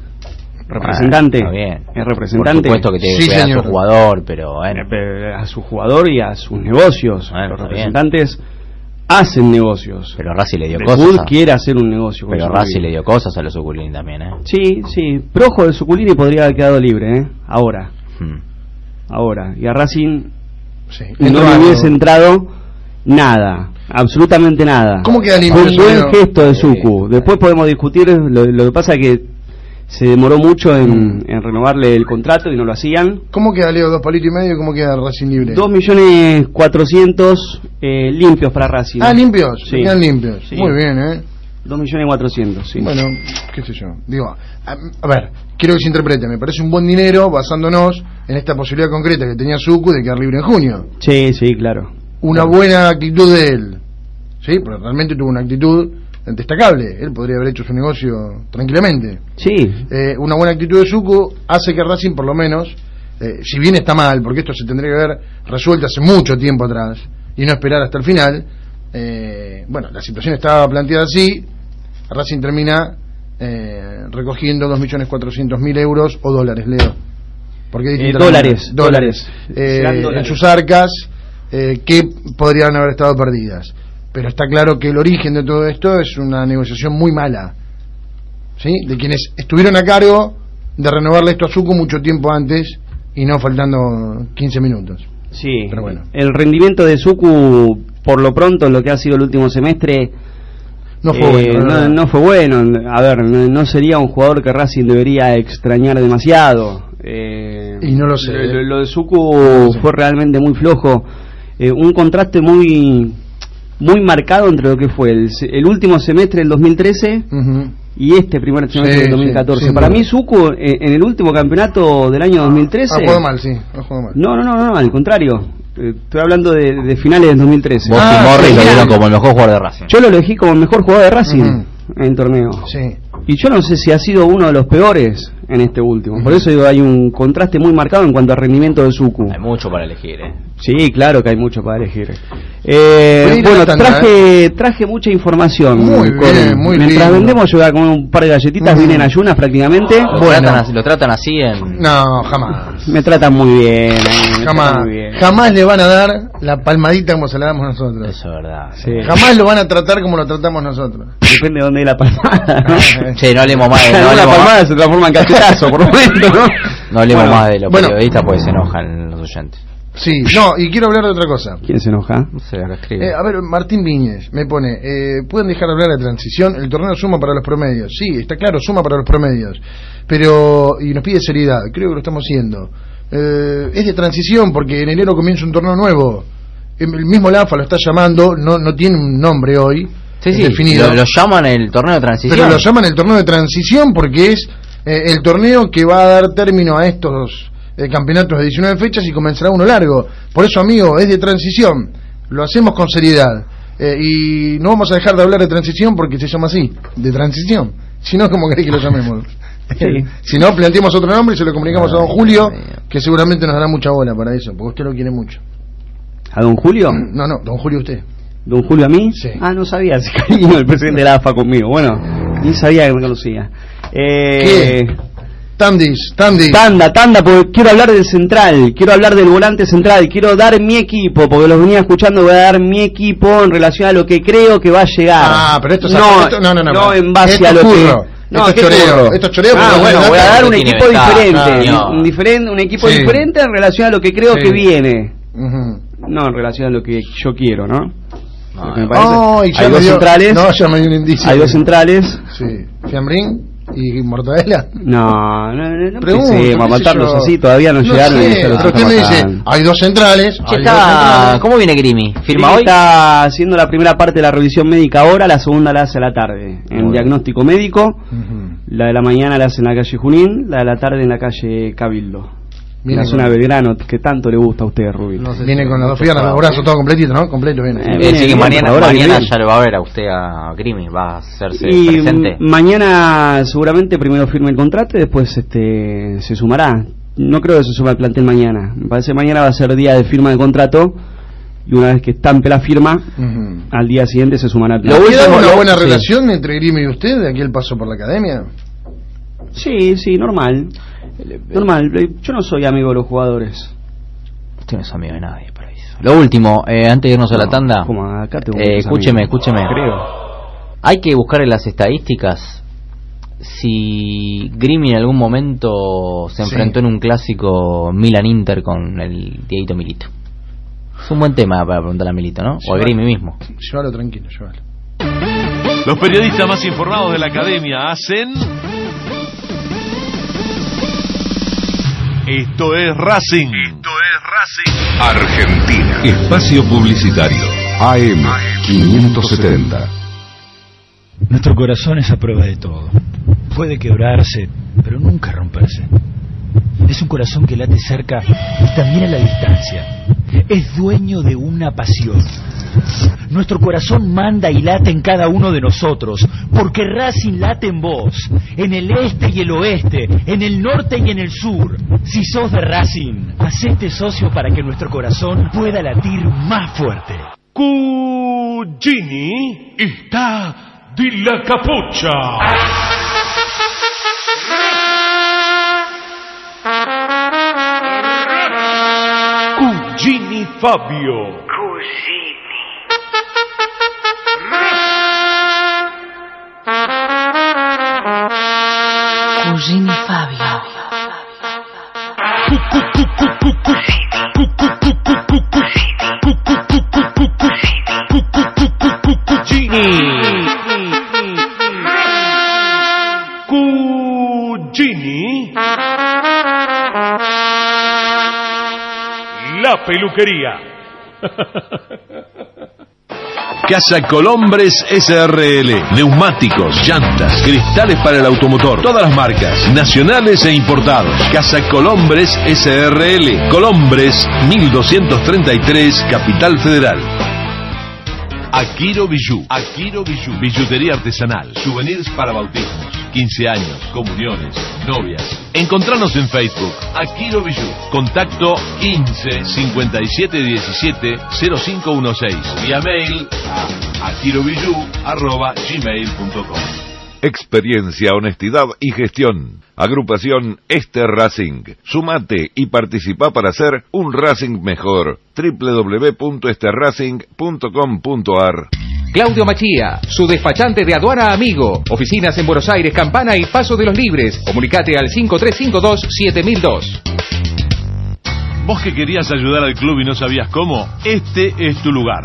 H: ¿Representante?
D: Bueno, está bien.
H: ¿Es representante?
D: Por supuesto que tiene
C: Sí,
D: que a su jugador, pero bueno.
H: Eh, pero A su jugador y a sus negocios.
D: Bueno,
H: los representantes hacen negocios.
D: Pero Racing le dio cosas. A-
H: quiere hacer un negocio.
D: pero
H: vida.
D: le dio cosas a los Suculini también, ¿eh?
H: Sí, sí. Pero ojo, de Suculini podría haber quedado libre, ¿eh? Ahora.
D: Hmm.
H: Ahora. Y a Racing
C: Sí.
H: no le hubiese entrado nada. Absolutamente nada.
C: ¿Cómo queda limpio
H: Fue un buen gesto de. Suku. Después podemos discutir. Lo, lo que pasa es que se demoró mucho
C: Mm.
H: en, en renovarle el contrato y no lo hacían.
C: ¿Cómo queda Leo? ¿Dos palitos y medio? ¿Cómo queda Racing libre?
H: Dos millones cuatrocientos eh, limpios para Racing.
C: Ah, limpios.
H: Sí.
C: Quedan limpios.
H: Sí.
C: Muy bien, ¿eh?
H: Dos millones cuatrocientos, sí.
C: Bueno, qué sé yo. Digo, a, a ver, quiero que se interprete. Me parece un buen dinero basándonos en esta posibilidad concreta que tenía Suku de quedar libre en junio.
H: Sí, sí, claro.
C: Una buena actitud de él. Sí, pero realmente tuvo una actitud destacable. Él podría haber hecho su negocio tranquilamente.
H: Sí,
C: Eh, una buena actitud de Suku hace que Racing, por lo menos, eh, si bien está mal, porque esto se tendría que haber resuelto hace mucho tiempo atrás y no esperar hasta el final, eh, bueno, la situación estaba planteada así, Racing termina eh, recogiendo 2.400.000 euros o dólares, Leo. Porque
H: dólares,
C: la-
H: dólares. Serán
C: en
H: dólares.
C: sus arcas eh, que podrían haber estado perdidas. Pero está claro que el origen de todo esto es una negociación muy mala. ¿Sí? De quienes estuvieron a cargo de renovarle esto a Zuco mucho tiempo antes y no faltando 15 minutos.
H: sí.
C: Pero bueno.
H: El rendimiento de Suku, por lo pronto, lo que ha sido el último semestre,
C: No fue
H: Eh,
C: bueno. la
H: no,
C: verdad.
H: no fue bueno. A ver, no, no sería un jugador que Racing debería extrañar demasiado. Eh,
C: Y no lo sé,
H: Lo,
C: eh.
H: lo- de
C: sé.
H: fue realmente muy flojo. Eh, un contraste muy muy marcado entre lo que fue el, se- el último semestre del 2013
C: Ujú.
H: y este primer semestre
C: Sí,
H: del
C: sí,
H: 2014.
C: sin
H: Para mí Suku eh, en el último campeonato del año 2013
C: Ha jugado mal, sí. Ha jugado mal.
H: No, no, no, no, al contrario. Eh, Estoy hablando de, de finales del 2013.
D: Vos
C: Ah,
D: y Morris
C: sí,
D: lo vieron como el mejor jugador de Racing.
H: Yo lo elegí como el mejor jugador de Racing en el torneo.
C: Sí.
H: Y yo no sé si ha sido uno de los peores en este último. Por eso digo, hay un contraste muy marcado en cuanto al rendimiento de Suku.
D: Hay mucho para elegir, ¿eh?
H: Sí, claro que hay mucho para elegir. Eh, bueno, traje, traje mucha información.
C: Muy bien, muy
H: Mientras
C: lindo.
H: vendemos, yo voy a comer un par de galletitas,
C: Mm.
H: vine en ayunas prácticamente.
D: Lo,
C: Bueno.
D: tratan, así- lo tratan así en...
C: No, jamás.
H: Me tratan muy bien. me
C: Jamás.
H: muy bien.
C: Jamás le van a dar la palmadita como se la damos nosotros.
D: Eso es verdad.
H: Sí.
C: Jamás lo van a tratar como lo tratamos nosotros.
H: Depende de dónde hay la palmada. ¿no? *laughs*
D: Che, no hablemos más de... *laughs* No hablemos
H: palmada
D: más,
H: se transforma en cachetazo, por momento, *laughs* ¿no?
D: no hablemos
H: Bueno,
D: más de los
C: bueno.
D: periodistas porque se enojan los oyentes.
C: Sí, no, y quiero hablar de otra cosa.
H: ¿Quién se enoja?
D: No sé.
C: Eh, a ver, Martín Viñez me pone, eh, ¿pueden dejar de hablar de transición? El torneo suma para los promedios. Sí, está claro, suma para los promedios. Pero, y nos pide seriedad, creo que lo estamos haciendo. Eh, es de transición porque en enero comienza un torneo nuevo. Em, El mismo LAFA lo está llamando, no, no tiene un nombre hoy
D: sí, sí,
C: definido.
D: lo, lo llaman el torneo de transición.
C: Pero lo llaman el torneo de transición porque es eh, el torneo que va a dar término a estos eh, campeonatos de 19 fechas y comenzará uno largo. Por eso, amigo, es de transición. Lo hacemos con seriedad. Eh, y no vamos a dejar de hablar de transición porque se llama así, de transición. Si no, ¿cómo querés que lo llamemos? *laughs*
H: Sí.
C: si no, planteemos otro nombre y se lo comunicamos a don Julio, que seguramente nos dará mucha bola para eso, porque usted lo quiere mucho.
H: ¿A don Julio?
C: No, no, don Julio usted.
H: ¿Don Julio a mí?
C: Sí.
H: Ah, no sabía ese cariño el presidente de la AFA conmigo. Bueno, ni sabía que me conocía. Eh,
C: Tandis, Tandis.
H: Tanda, tanda, porque quiero hablar del central, quiero hablar del volante central, quiero dar mi equipo, porque los venía escuchando, voy a dar mi equipo en relación a lo que creo que va a llegar.
C: Ah, pero esto es
H: no,
C: esto- no, no, no,
H: no en base
C: Esto
H: a lo que no,
C: Esto es
H: ¿qué
C: choreo, esto es choreo
H: Ah, bueno,
C: no
H: voy a dar un equipo
D: ventaja,
H: diferente,
D: no.
H: un, diferente, un equipo
C: Sí.
H: diferente en relación a lo que creo
C: Sí.
H: que viene, no en relación a lo que yo quiero, ¿no?
D: No,
H: me
D: no.
H: parece-
C: Oh, y
H: hay dos
C: dio-
H: centrales,
C: No, ya me dio un indicio.
H: hay dos centrales.
C: Sí. Fiambrín y Mortadela.
H: No, no, no, no
C: Pregunto, sé
H: matarlos
C: yo.
H: así, todavía no, llegaron
C: sé, pero usted me dice, hay dos centrales. Hay dos
D: está-
C: centrales.
D: ¿Cómo viene Grimi? ¿Firma hoy?
H: Está haciendo la primera parte de la revisión médica ahora, la segunda la hace a la tarde. En diagnóstico médico,
C: Ujú.
H: la de la mañana la hace en la calle Junín, la de la tarde en la calle Cabildo. En
C: Viene
H: la zona
C: con-
H: de Belgrano, que tanto le gusta a usted, Rubí.
C: Viene con las dos piernas, los brazos todo completito, ¿no? Completo viene.
H: Eh, viene
D: que mañana,
H: ahora
D: mañana ya lo va a ver a usted a Grimi, va a hacerse
H: Y
D: presente.
H: mañana seguramente primero firme el contrato y después este se sumará. No creo que se sume al plantel mañana. Me parece que mañana va a ser día de firma de contrato y una vez que estampe la firma, al día siguiente se sumará al
C: ¿Le
H: plantel.
C: queda una
H: Sí.
C: buena relación entre Grimi y usted de aquí el paso por la academia?
H: Sí, sí, normal. Normal. Eh, Yo no soy amigo de los jugadores.
D: Usted no es amigo de nadie, para eso. Lo último, eh, antes de irnos a la tanda,
H: tengo
D: eh, escúcheme,
H: amigos.
D: escúcheme.
H: Creo.
D: Hay que buscar en las estadísticas si Grimi en algún momento se
C: Sí.
D: enfrentó en un clásico Milan-Inter con el Dieguito Milito. Es un buen tema para preguntarle a Milito, ¿no? O a Grimi mismo.
C: Llévalo tranquilo, llévalo.
E: Los periodistas más informados de la academia hacen. Esto es Racing. Esto es Racing.
F: Argentina. Espacio Publicitario. AM 570.
G: Nuestro corazón es a prueba de todo. Puede quebrarse, pero nunca romperse. Es un corazón que late cerca y también a la distancia. Es dueño de una pasión. Nuestro corazón manda y late en cada uno de nosotros, porque Racing late en vos, en el este y el oeste, en el norte y en el sur. Si sos de Racing, hacete socio para que nuestro corazón pueda latir más fuerte.
I: Cugini está di la capucha. Cugini Fabio.
A: Cugini Fabio.
I: Cugini. La peluquería. *laughs*
E: Casa Colombres SRL. Neumáticos, llantas, cristales para el automotor. Todas las marcas, nacionales e importados. Casa Colombres SRL. Colombres 1233, Capital Federal. Akiro Bijou. Akiro Bijou. Billutería artesanal. Souvenirs para bautismos, 15 años, comuniones, novias. Encontranos en Facebook. Akiro Bijou. Contacto 15 57 17 0516. Vía mail a akirobijou.gmail.com
F: Experiencia, honestidad y gestión. Agrupación Este Racing. Sumate y participa para hacer un Racing mejor. www.esterracing.com.ar
J: Claudio Machía, su despachante de aduana amigo. Oficinas en Buenos Aires, Campana y Paso de los Libres. Comunicate al 5352-7002.
E: ¿Vos que querías ayudar al club y no sabías cómo? Este es tu lugar.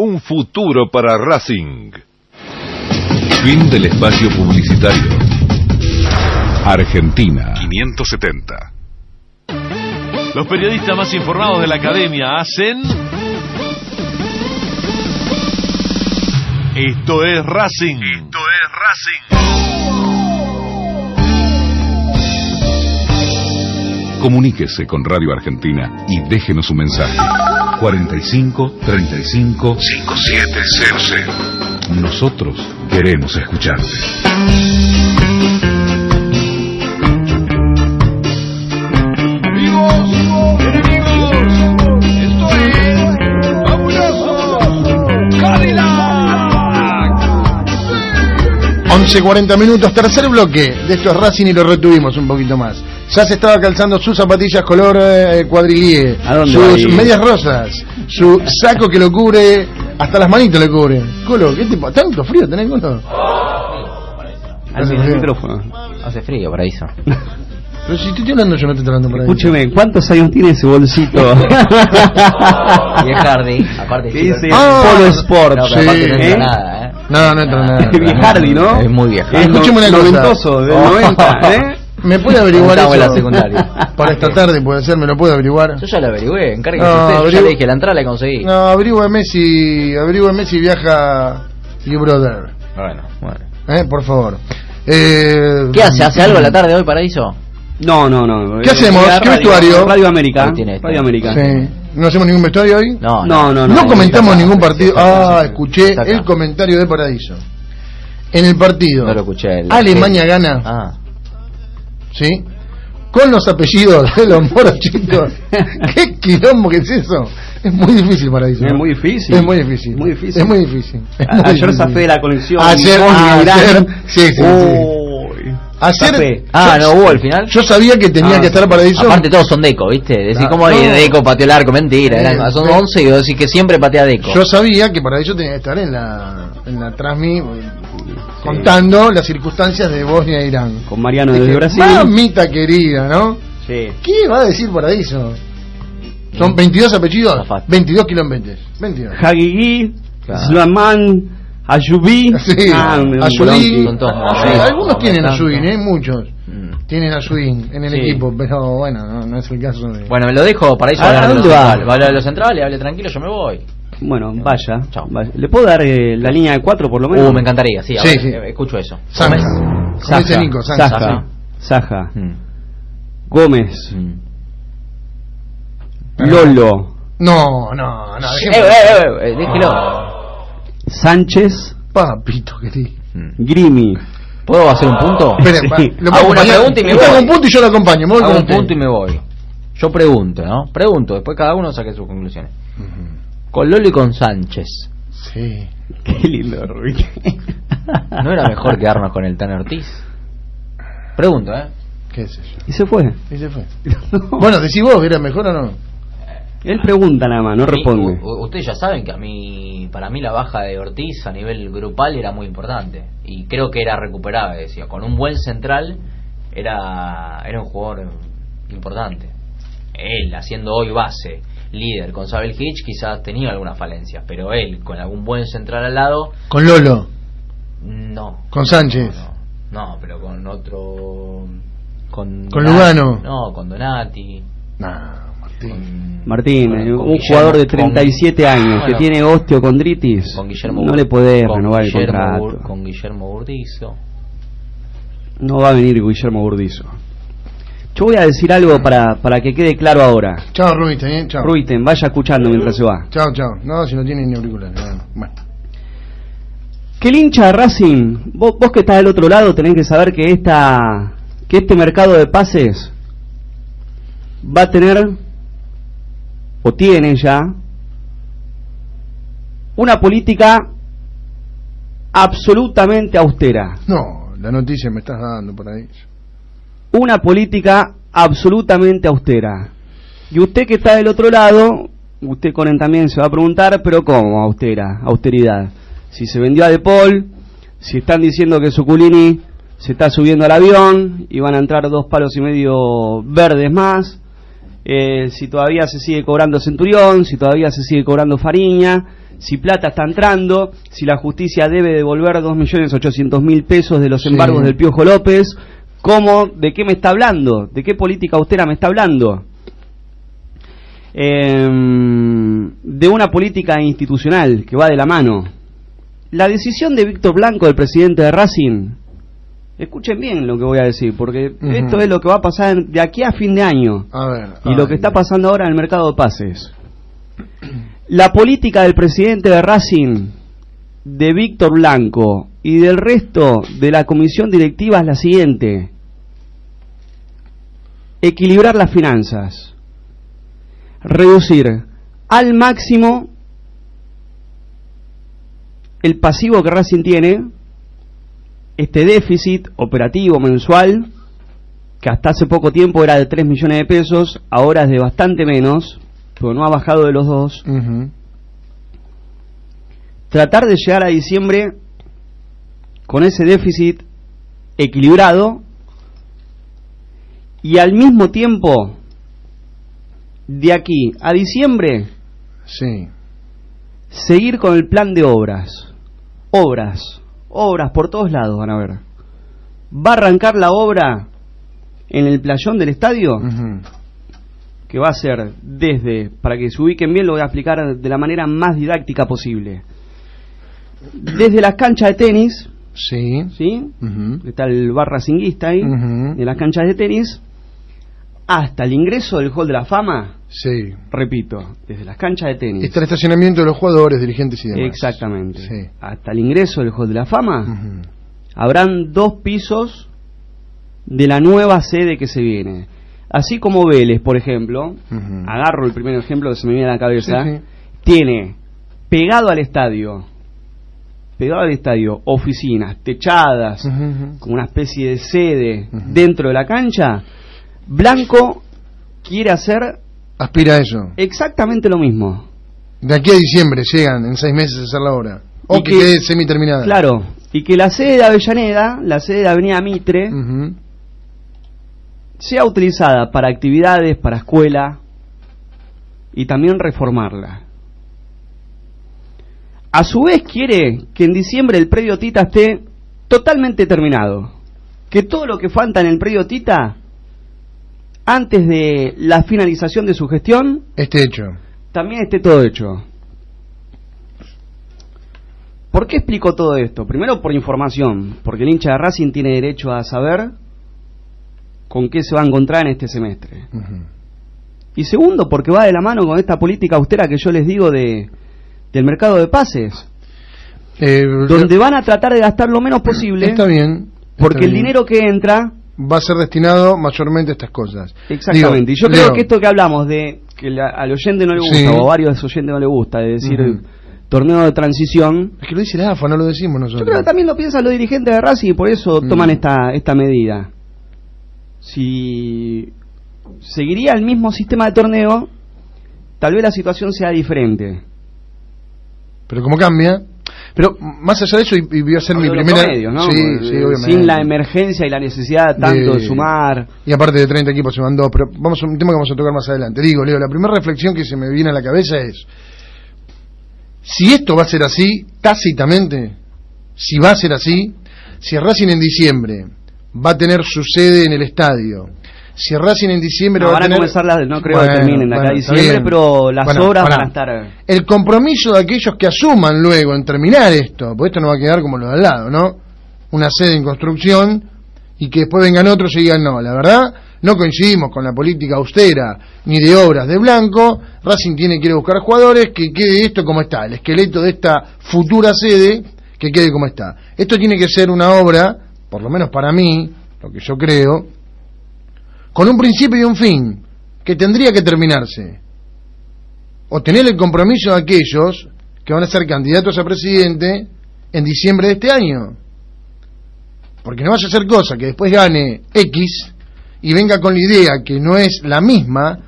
F: Un futuro para Racing. Fin del espacio publicitario. Argentina 570.
E: Los periodistas más informados de la academia hacen. Esto es Racing. Esto es Racing.
A: Comuníquese con Radio Argentina y déjenos un mensaje. 45 35 5700. Nosotros queremos escucharte.
C: Amigos, enemigos, esto es fabuloso Cadillac. 11.40 minutos, tercer bloque de esto es Racing y lo retuvimos un poquito más. Ya se estaba calzando sus zapatillas color eh, cuadrilie,
H: ¿A dónde
C: sus medias rosas, su saco que lo cubre, hasta las manitos le cubre. Colo, ¿qué tipo? ¿Tanto frío tenés, Colo? Bien.
H: micrófono.
D: Hace frío, paraíso. *laughs*
C: Pero si te estoy hablando yo no te estoy hablando por ahí.
H: Escúcheme, ¿cuántos años tiene ese bolsito? *laughs*
D: Y es Hardy, aparte
H: ¿Qué dice?
C: Ah,
H: Polo Sport.
D: No, pero
C: Sí.
D: aparte no entra
H: ¿Eh?
D: nada, ¿eh?
C: No, no entra nada. *laughs*
H: Es bien Hardy, ¿no?
D: Es muy vieja.
H: Es
C: Escúcheme una cosa.
H: noventoso, del
D: Oh.
H: 90, ¿eh?
C: ¿Me puede averiguar
D: en
C: eso?
D: la secundaria. *laughs*
C: Para esta tarde puede ser, ¿me lo puede averiguar?
D: Yo ya lo averigüé, encárguese
C: No,
D: usted. Yo ya le dije, la entrada la conseguí.
C: No, averígüeme si, averígüeme si viaja You Brother.
D: Bueno, bueno.
C: ¿Eh? Por favor. Eh,
D: ¿Qué hace? ¿Hace algo a la tarde hoy, paraíso?
H: No, no, no.
C: ¿Qué hacemos?
H: Radio-
C: ¿Qué vestuario?
H: Radio América.
D: Tiene.
H: Radio América.
C: Sí. ¿No hacemos ningún vestuario hoy?
D: No,
H: No, no,
C: No,
H: no.
C: comentamos
D: acá,
C: ningún partido. Ah, escuché el comentario de Paradiso. En el partido,
D: No lo escuché. el-
C: Alemania gana,
D: Ah,
C: ¿sí? Con los apellidos de los moros chicos. *laughs* ¿Qué quilombo que es eso? Es muy difícil, Paradiso.
H: Es muy difícil.
C: Es muy difícil.
H: Muy difícil.
C: Es muy difícil. Es
H: A-
C: muy
H: Ayer
C: difícil.
H: zafé de la conexión.
C: Ayer, ah,
H: Irán.
C: ayer, sí, sí, sí. Ayer,
H: Zafé.
D: Ah,
C: yo-
D: no hubo al final.
C: Yo sabía que tenía
H: Ah,
C: que estar Paradiso.
D: Aparte todos son Deco, ¿viste? Decís,
C: Ah,
D: ¿cómo
C: no.
D: Deco pateó el arco? Mentira, eran-
C: Eh,
D: son
C: sí.
D: 11 y vos decís que siempre patea Deco.
C: Yo sabía que Paradiso tenía que estar en la, en la transmi eh, contando las circunstancias de Bosnia e Irán.
H: Con Mariano
C: Dije,
H: desde Brasil.
C: Mamita querida, ¿no?
H: Sí.
C: ¿Qué va a decir Paradiso? Son 22 apellidos,
D: Zafaste.
C: 22 quilombentes. 22.
H: Hagigi,
D: Claro.
H: Slaman, Ayubi.
C: Sí,
H: Ah,
D: modelos,
C: algunos tienen. Ayudín, ¿eh? Muchos
D: Mm.
C: tienen Ayudín en el
H: Sí.
C: equipo, pero bueno, no, no es el caso de...
D: Bueno, me lo dejo, paraíso
H: ¿A
D: hablar de los
H: dónde va?
D: centrales. Va a hablar de los centrales, hable tranquilo, yo me voy.
H: Bueno, vaya.
D: Chao.
H: vaya. ¿Le puedo dar eh, la línea de cuatro por lo menos?
D: Uh, me encantaría, sí, a
C: Sí,
D: ver,
C: sí.
D: eh, escucho eso. ¿Gómez?
C: Nico.
H: Saja. Saja.
D: Mm.
H: Gómez.
D: Mm.
H: Lolo.
C: No, no, no.
D: Eh, eh, eh, eh, déjelo.
H: Sánchez.
C: Papito querido.
D: Mm.
H: Grimi.
D: ¿Puedo hacer un punto? *laughs*
C: Espere,
H: Sí.
C: ¿lo
D: Hago una pregunta y me voy.
C: un punto y yo lo acompaño. me voy
D: Hago un punto y me voy. Yo pregunto, ¿no? Pregunto, después cada uno saque sus conclusiones. Con Lolo y con Sánchez.
C: Sí. *laughs*
H: Qué lindo, Rubí. *laughs*
D: ¿No era mejor quedarnos con el Tan Ortiz? Pregunto, ¿eh?
C: ¿Qué es eso?
H: Y se fue.
C: Y se fue. Bueno, decís vos, ¿era mejor o no?
H: Él pregunta nada más, no responde.
D: ustedes ya saben que a mí, para mí la baja de Ortiz a nivel grupal era muy importante. Y creo que era recuperable, decía. Con un buen central era, era un jugador importante. Él, haciendo hoy base, líder con Sabel Hitch, quizás tenía algunas falencias. Pero él, con algún buen central al lado,
C: Con Lolo.
D: no.
C: Con Sánchez.
D: No, no, pero con otro... Con,
C: Con
D: Donati.
C: Lugano.
D: No, con Donati.
C: No, Martín.
D: con- con-
H: eh,
D: con
H: un
D: Guillermo-
H: jugador de
D: con-
H: 37 años que
D: bueno,
H: tiene osteocondritis,
D: con Guillermo
H: no le podés
D: con
H: renovar el
D: Guillermo
H: contrato.
D: Bur- con Guillermo Burdizo.
H: No va a venir Guillermo Burdizo. Yo voy a decir algo para, para que quede claro ahora.
C: Chao, Rubiten, ¿eh? Chao.
H: Ruiten, vaya escuchando mientras se va.
C: Chao, chao. No, si no tiene ni auriculares. Bueno, Bueno.
H: Que el hincha de Racing, vos, vos que estás del otro lado, tenés que saber que esta que este mercado de pases va a tener o tiene ya una política absolutamente austera.
C: No, la noticia me estás dando por ahí.
H: Una política absolutamente austera. Y usted que está del otro lado, usted con también se va a preguntar, pero ¿cómo austera? Austeridad. Si se vendió a De Paul, si están diciendo que Suculini se está subiendo al avión y van a entrar dos palos y medio verdes más, eh, si todavía se sigue cobrando Centurión, si todavía se sigue cobrando Fariña, si plata está entrando, si la justicia debe devolver 2.800.000 pesos de los
C: Sí.
H: embargos del Piojo López, ¿cómo, de qué me está hablando? ¿De qué política austera me está hablando? Em, de una política institucional que va de la mano. La decisión de Víctor Blanco, el presidente de Racing, Escuchen bien lo que voy a decir, porque esto es lo que va a pasar de aquí a fin de año.
C: A ver.
H: Y lo que está pasando ahora en el mercado de pases. La política del presidente de Racing, de Víctor Blanco y del resto de la comisión directiva es la siguiente. Equilibrar las finanzas. Reducir al máximo el pasivo que Racing tiene, este déficit operativo mensual, que hasta hace poco tiempo era de 3 millones de pesos, ahora es de bastante menos, pero no ha bajado de los dos. Tratar de llegar a diciembre con ese déficit equilibrado y al mismo tiempo, de aquí a diciembre,
C: Sí.
H: seguir con el plan de obras. Obras, obras por todos lados van a ver. Va a arrancar la obra en el playón del estadio, que va a ser desde, para que se ubiquen bien, lo voy a explicar de la manera más didáctica posible. Desde las canchas de tenis,
C: Sí.
H: ¿sí? Está el bar racinguista ahí, de las canchas de tenis, hasta el ingreso del Hall de la Fama,
C: Sí.
H: repito, desde las canchas de tenis.
C: Está el estacionamiento de los jugadores, dirigentes y demás.
H: Exactamente.
C: Sí.
H: Hasta el ingreso del Hall de la Fama, habrán dos pisos de la nueva sede que se viene. Así como Vélez, por ejemplo, agarro el primer ejemplo que se me viene a la cabeza,
C: Sí, sí.
H: tiene pegado al estadio, pegado al estadio, oficinas, techadas, como una especie de sede dentro de la cancha, Blanco quiere hacer
C: Aspira a eso.
H: exactamente lo mismo.
C: De aquí a diciembre llegan en seis meses a hacer la obra. O que,
H: que-
C: quede semi-terminada.
H: Claro, y que la sede de Avellaneda, la sede de Avenida Mitre,
C: Ujú.
H: sea utilizada para actividades, para escuela y también reformarla. A su vez quiere que en diciembre el predio Tita esté totalmente terminado. Que todo lo que falta en el predio Tita, antes de la finalización de su gestión,
C: Este hecho.
H: también esté todo hecho. ¿Por qué explico todo esto? Primero por información, porque el hincha de Racing tiene derecho a saber con qué se va a encontrar en este semestre. Y segundo, porque va de la mano con esta política austera que yo les digo de, del mercado de pases,
C: Eh,
H: donde van a tratar de gastar lo menos posible,
C: Está bien. está
H: porque el dinero que entra,
C: va a ser destinado mayormente a estas cosas.
H: exactamente.
C: Digo,
H: y yo creo
C: Leo,
H: que esto que hablamos de que la- al oyente no le gusta,
C: Sí.
H: o a varios oyentes no le gusta, de decir
C: Ujú.
H: torneo de transición,
C: Es que lo dice la AFA, no lo decimos
H: Yo
C: nosotros.
H: creo que también lo piensan los dirigentes de Racing y por eso
C: Mm.
H: toman esta, esta medida. Si seguiría el mismo sistema de torneo, tal vez la situación sea diferente.
C: Pero como cambia. Pero más allá de eso, y, y voy a hacer mi primera.
H: promedios, ¿no?
C: Sí, sí, obviamente.
H: Sin la emergencia y la necesidad tanto de,
C: De-
H: sumar.
C: Y aparte de 30 equipos se mandó, pero vamos a un tema que vamos a tocar más adelante. Digo, Leo, la primera reflexión que se me viene a la cabeza es, si esto va a ser así, tácitamente, si va a ser así, si Racing en diciembre va a tener su sede en el estadio, si Racing en diciembre
H: No,
C: va
H: van a
C: tener...
H: comenzar las- no creo
C: Bueno,
H: que terminen acá diciembre, pero las
C: Bueno,
H: obras van a estar...
C: El compromiso de aquellos que asuman luego en terminar esto, porque esto no va a quedar como lo de al lado, ¿no? Una sede en construcción y que después vengan otros y digan, no, la verdad, no coincidimos con la política austera ni de obras de Blanco, Racing tiene que ir a buscar jugadores, que quede esto como está, el esqueleto de esta futura sede, que quede como está. Esto tiene que ser una obra, por lo menos para mí, lo que yo creo, con un principio y un fin, que tendría que terminarse o tener el compromiso de aquellos que van a ser candidatos a presidente en diciembre de este año. Porque no vaya a ser cosa que después gane X y venga con la idea que no es la misma,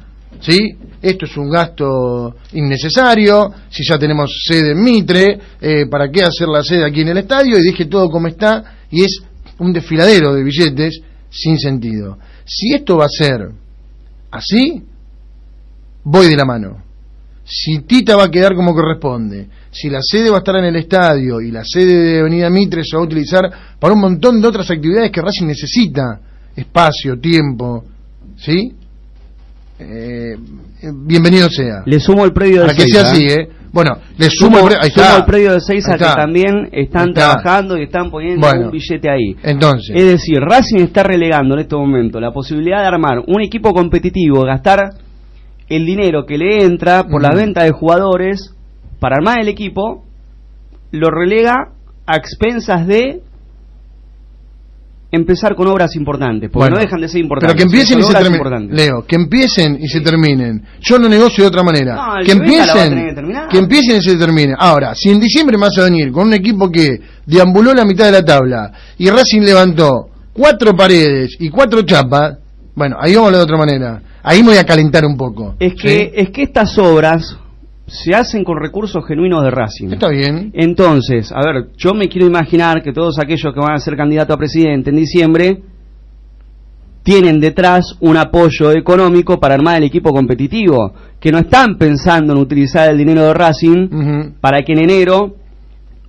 C: ¿sí? Esto es un gasto innecesario, si ya tenemos sede en Mitre, eh, ¿para qué hacer la sede aquí en el estadio? Y deje todo como está y es un desfiladero de billetes sin sentido. Si esto va a ser así, voy de la mano si Tita va a quedar como corresponde, si la sede va a estar en el estadio y la sede de Avenida Mitre se va a utilizar para un montón de otras actividades que Racing necesita, espacio, tiempo, ¿sí? Eh, bienvenido sea.
H: Le sumo el predio de
C: Para que
H: Seiza,
C: sea así,
H: ¿eh?
C: Bueno, le sumo,
H: Sumo,
C: el
H: predio de Seiza que también están
C: está.
H: trabajando y están poniendo
C: Bueno.
H: un billete ahí.
C: Entonces,
H: Es decir, Racing está relegando en este momento la posibilidad de armar un equipo competitivo, gastar el dinero que le entra por la
C: Ujú.
H: venta de jugadores para armar el equipo, lo relega a expensas de empezar con obras importantes, porque
C: Bueno,
H: no dejan de ser importantes.
C: Pero que empiecen y se terminen. Leo, que empiecen y se terminen. Yo lo negocio de otra manera.
H: No,
C: que empiecen,
H: que
C: empiecen y se terminen. Ahora, si en diciembre me vas a venir con un equipo que deambuló la mitad de la tabla y Racing levantó cuatro paredes y cuatro chapas, bueno, ahí vamos a hablar de otra manera. Ahí me voy a calentar un poco.
H: Es que, es que estas obras se hacen con recursos genuinos de Racing.
C: Está bien.
H: Entonces, a ver, yo me quiero imaginar que todos aquellos que van a ser candidatos a presidente en diciembre tienen detrás un apoyo económico para armar el equipo competitivo, que no están pensando en utilizar el dinero de Racing para que en enero,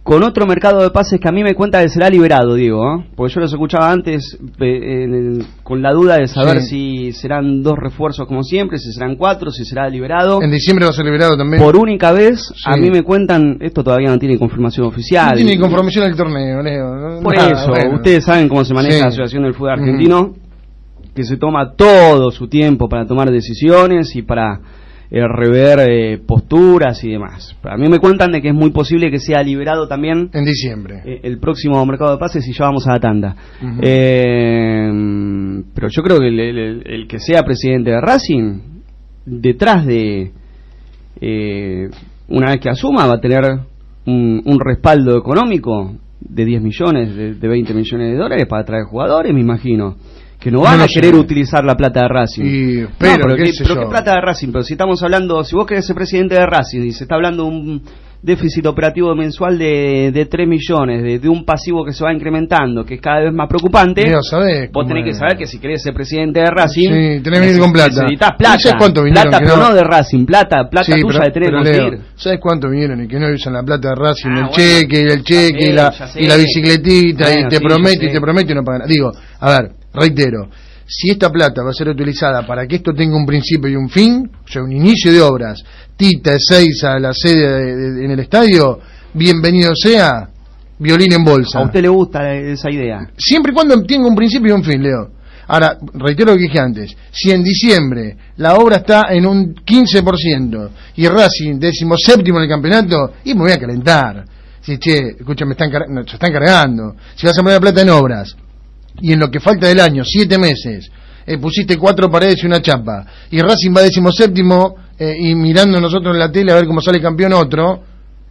H: con otro mercado de pases que a mí me cuenta que será liberado, digo, ¿eh? porque yo los escuchaba antes eh, el- con la duda de saber si serán dos refuerzos como siempre, si serán cuatro, si será liberado.
C: En diciembre va a ser liberado también.
H: Por única vez, a mí me cuentan, esto todavía no tiene confirmación oficial.
C: no tiene conformación el torneo, Leo.
H: Por
C: Nada,
H: eso,
C: bueno.
H: ustedes saben cómo se maneja
C: Sí.
H: la Asociación del Fútbol. Argentino, que se toma todo su tiempo para tomar decisiones y para eh, rever eh, posturas y demás. A mí me cuentan de que es muy posible que sea liberado también
C: En diciembre.
H: eh, el próximo mercado de pases y ya vamos a la tanda. Eh, pero yo creo que el, el- el que sea presidente de Racing, detrás de, eh, una vez que asuma, va a tener un, un respaldo económico de 10 millones, de, de 20 millones de dólares para traer jugadores, me imagino. Que no van
C: No
H: a querer utilizar la plata de Racing.
C: Y,
H: No,
C: pero,
H: pero,
C: qué
H: ¿qué,
C: sé
H: pero
C: yo.
H: qué plata de Racing? Pero si estamos hablando, si vos querés ser presidente de Racing y se está hablando de un déficit operativo mensual de, de 3 millones, de, de un pasivo que se va incrementando, que es cada vez más preocupante,
C: Leo, ¿sabés
H: vos tenés que saber que si querés ser presidente de Racing,
C: Sí, tenés que venir con plata.
H: necesitas
C: ¿Y
H: plata.
C: sabés cuánto vinieron
H: plata, pero
C: no?
H: no de Racing, plata, plata
C: Sí,
H: tuya
C: pero-
H: de tener
C: pero, Leo,
H: conseguir.
C: ¿Sabes cuánto vinieron y que no usan la plata de Racing?
H: Ah,
C: el
H: bueno.
C: cheque, y el cheque, y, la, y bicicletita,
H: Bueno,
C: y te
H: sí,
C: promete, y te promete y no pagan. Digo, a ver, reitero, si esta plata va a ser utilizada para que esto tenga un principio y un fin, o sea, un inicio de obras, Tita, Ezeiza, la sede de- de- en el estadio, bienvenido sea, violín en bolsa.
H: A usted le gusta esa idea.
C: Siempre y cuando tenga un principio y un fin, Leo. Ahora, reitero lo que dije antes, si en diciembre la obra está en un 15% y Racing décimo séptimo en el campeonato, y me voy a calentar. Si, che, escucha, me están, car- no, se están cargando. Si vas a poner la plata en obras y en lo que falta del año, siete meses, eh, pusiste cuatro paredes y una chapa, y Racing va décimo séptimo eh, y mirando nosotros en la tele a ver cómo sale campeón otro,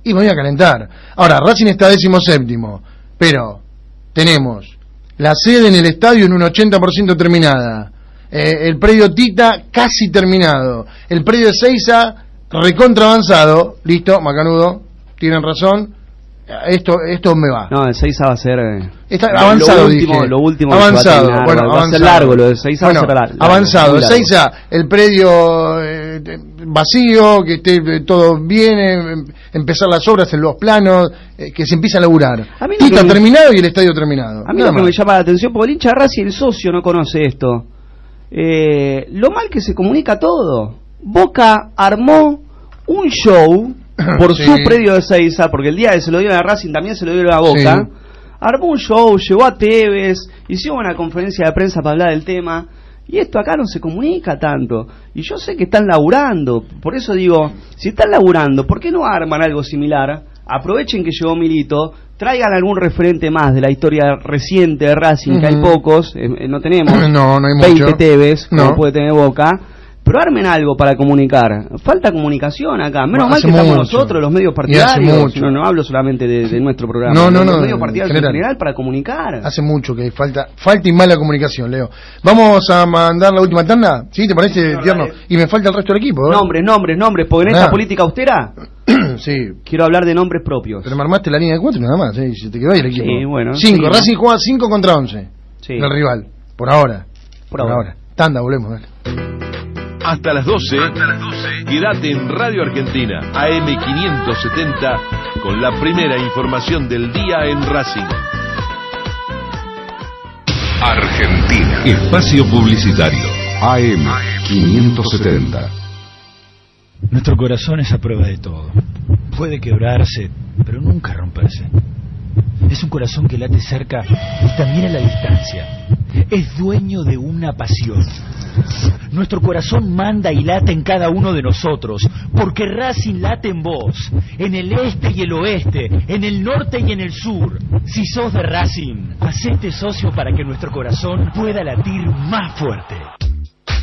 C: y me voy a calentar. Ahora, Racing está décimo séptimo, pero tenemos la sede en el estadio en un 80% terminada, eh, el predio Tita casi terminado, el predio Seiza recontra avanzado, listo, Macanudo, tienen razón, esto, esto me va.
H: No, el 6 va a ser... eh,
C: Está avanzado,
H: lo último,
C: dije.
H: Lo último que se va a
C: avanzado,
H: terminar,
C: bueno,
H: va a
C: avanzado.
H: ser largo, lo de Seiza
C: Bueno,
H: va a ser largo,
C: avanzado.
H: largo.
C: Seiza, el predio eh, vacío, que esté eh, todo bien, eh, em- empezar las obras en los planos, que se empieza a laburar.
H: A mí
C: Tita
H: me-
C: terminado y el estadio terminado.
H: A mí
C: Nada
H: lo que me llama la atención, porque el hincha Racing, el socio, no conoce esto. Eh, lo mal que se comunica todo. Boca armó un show *coughs* por
C: Sí.
H: su predio de Seiza, porque el día que se lo dieron a Racing también se lo dieron a Boca.
C: Sí.
H: Armó un show, llevó a Tevez, hicieron una conferencia de prensa para hablar del tema. Y esto acá no se comunica tanto. Y yo sé que están laburando. Por eso digo, si están laburando, ¿por qué no arman algo similar? Aprovechen que llegó Milito, traigan algún referente más de la historia reciente de Racing, que hay pocos, eh, eh, no tenemos *coughs*
C: No, no hay
H: 20
C: mucho.
H: Tevez, como
C: No.
H: puede tener Boca. Pero armen algo para comunicar. Falta comunicación acá. Menos
C: Bueno,
H: mal que estamos
C: mucho.
H: nosotros, los medios partidarios. No, no hablo solamente de, de nuestro programa.
C: No, no,
H: los
C: no,
H: medios
C: en
H: partidarios en
C: general.
H: general para comunicar.
C: Hace mucho que falta, falta y mala comunicación, Leo. Vamos a mandar la última tanda, ¿sí? ¿Te parece,
H: No,
C: tierno?
H: dale.
C: Y me falta el resto del equipo, ¿eh?
H: Nombres, nombres, nombres, porque en esta política austera *clears throat*
C: sí.
H: quiero hablar de nombres propios.
C: Pero me armaste la línea de cuatro nada más, ¿eh? Se te quedó ahí el equipo.
H: Sí, bueno,
C: Cinco. Racing juega cinco contra once.
H: Sí.
C: El rival, por ahora.
H: Por ahora.
C: Tanda, volvemos, dale.
E: Hasta las 12. Quédate en Radio Argentina, AM570, con la primera información del día en Racing.
A: Argentina.
F: Espacio publicitario.
A: AM 570.
G: Nuestro corazón es a prueba de todo. Puede quebrarse, pero nunca romperse. Es un corazón que late cerca y también a la distancia. Es dueño de una pasión. Nuestro corazón manda y late en cada uno de nosotros, porque Racing late en vos, en el este y el oeste, en el norte y en el sur. Si sos de Racing, hacete socio para que nuestro corazón pueda latir más fuerte.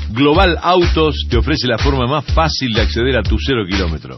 E: Global Autos te ofrece la forma más fácil de acceder a tu cero kilómetro.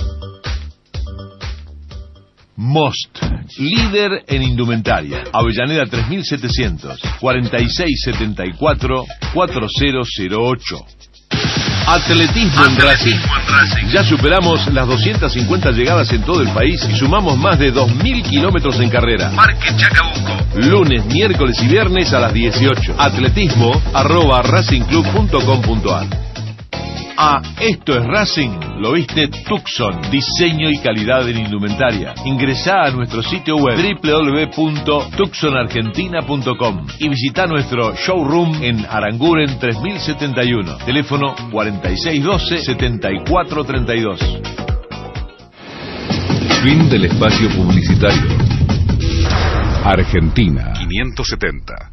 E: Most, líder en indumentaria. Avellaneda 3700, 4674, 4008. Atletismo en Racing. Ya superamos las 250 llegadas en todo el país y sumamos más de 2.000 kilómetros en carrera. Parque Chacabuco. Lunes, miércoles y viernes a las 18. Atletismo arroba racingclub.com.ar a Esto es Racing lo viste Tucson, diseño y calidad en indumentaria. Ingresá a nuestro sitio web www.tucsonargentina.com y visita nuestro showroom en Aranguren 3071, teléfono 4612-7432.
A: Fin del espacio publicitario. Argentina 570.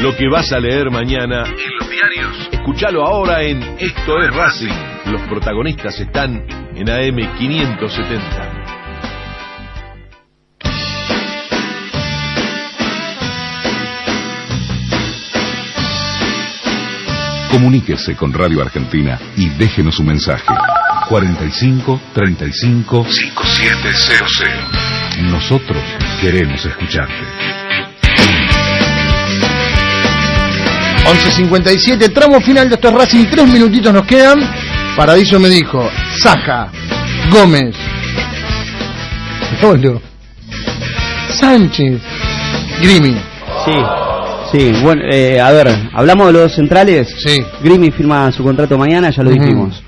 E: Lo que vas a leer mañana en los diarios. Escúchalo ahora en Esto es Racing. Los protagonistas están en AM 570.
A: Comuníquese con Radio Argentina y déjenos su mensaje. 45 35 5700. Nosotros queremos escucharte.
C: 11.57, tramo final de estos Racing, tres minutitos nos quedan. Paradiso me dijo, Saja, Gómez, Lolo, Sánchez, Grimi.
H: Sí, sí, bueno, eh, a ver, hablamos de los centrales.
C: Sí.
H: Grimi firma su contrato mañana, ya lo dijimos.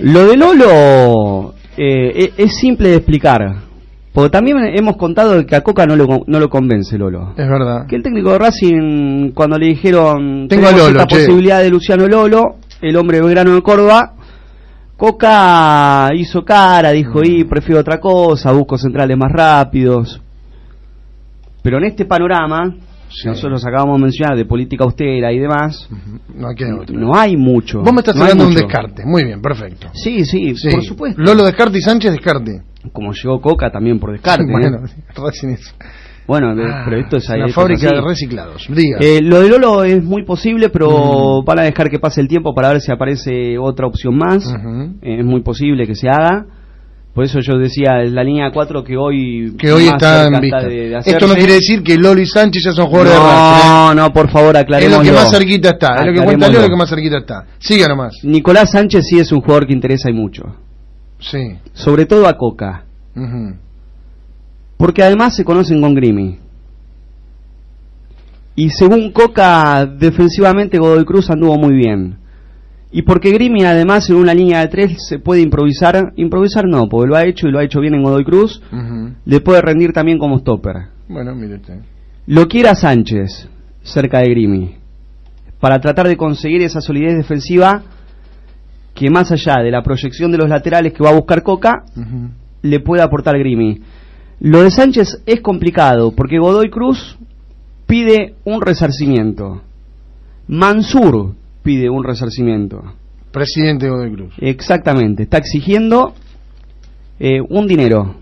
H: Lo de Lolo eh, e- es simple de explicar. Porque también hemos contado que a Coca no lo, no lo convence Lolo.
C: Es verdad.
H: Que el técnico de Racing, cuando le dijeron
C: Tengo a
H: "Tenemos
C: Lolo,
H: esta
C: che".
H: posibilidad de Luciano Lolo, el hombre belgrano de Córdoba, Coca hizo cara, dijo,
C: Mm.
H: y prefiero otra cosa, busco centrales más rápidos. Pero en este panorama,
C: Sí.
H: nosotros acabamos de mencionar de política austera y demás,
C: No
H: hay mucho.
C: Vos me estás
H: no hay
C: hablando de un descarte. Muy bien, perfecto.
H: Sí, sí,
C: Sí.
H: por supuesto.
C: Lolo descarte y Sánchez descarte.
H: Como llegó Coca también por descarte. *laughs* ¿eh?
C: bueno, es
H: Bueno, de-
C: Ah,
H: pero esto es, esto es
C: fábrica de reciclados. Diga.
H: Eh, lo de Lolo es muy posible, pero
C: Mm.
H: van a dejar que pase el tiempo para ver si aparece otra opción más. Eh, es muy posible que se haga. Por eso yo decía, es la línea 4 que hoy,
C: que hoy está en vista.
H: de- de
C: Esto no quiere decir que Lolo y Sánchez ya son jugadores de Racing. ¿eh?
H: No, no, por favor,
C: Es
H: aclaremos.
C: lo que más cerquita está. Es lo que cuenta lo que más cerquita está. Siga nomás.
H: Nicolás Sánchez sí es un jugador que interesa y mucho.
C: Sí.
H: Sobre todo a Coca. Porque además se conocen con Grimi. Y según Coca, defensivamente Godoy Cruz anduvo muy bien. Y porque Grimi además en una línea de tres se puede improvisar, improvisar no, porque lo ha hecho y lo ha hecho bien en Godoy Cruz, le puede rendir también como stopper.
C: Bueno, mire usted.
H: Lo quiera Sánchez, cerca de Grimi, para tratar de conseguir esa solidez defensiva que más allá de la proyección de los laterales que va a buscar Coca, le puede aportar Grimi. Lo de Sánchez es complicado porque Godoy Cruz pide un resarcimiento. Mansur pide un resarcimiento.
C: Presidente de Godoy Cruz.
H: Exactamente, está exigiendo eh, un dinero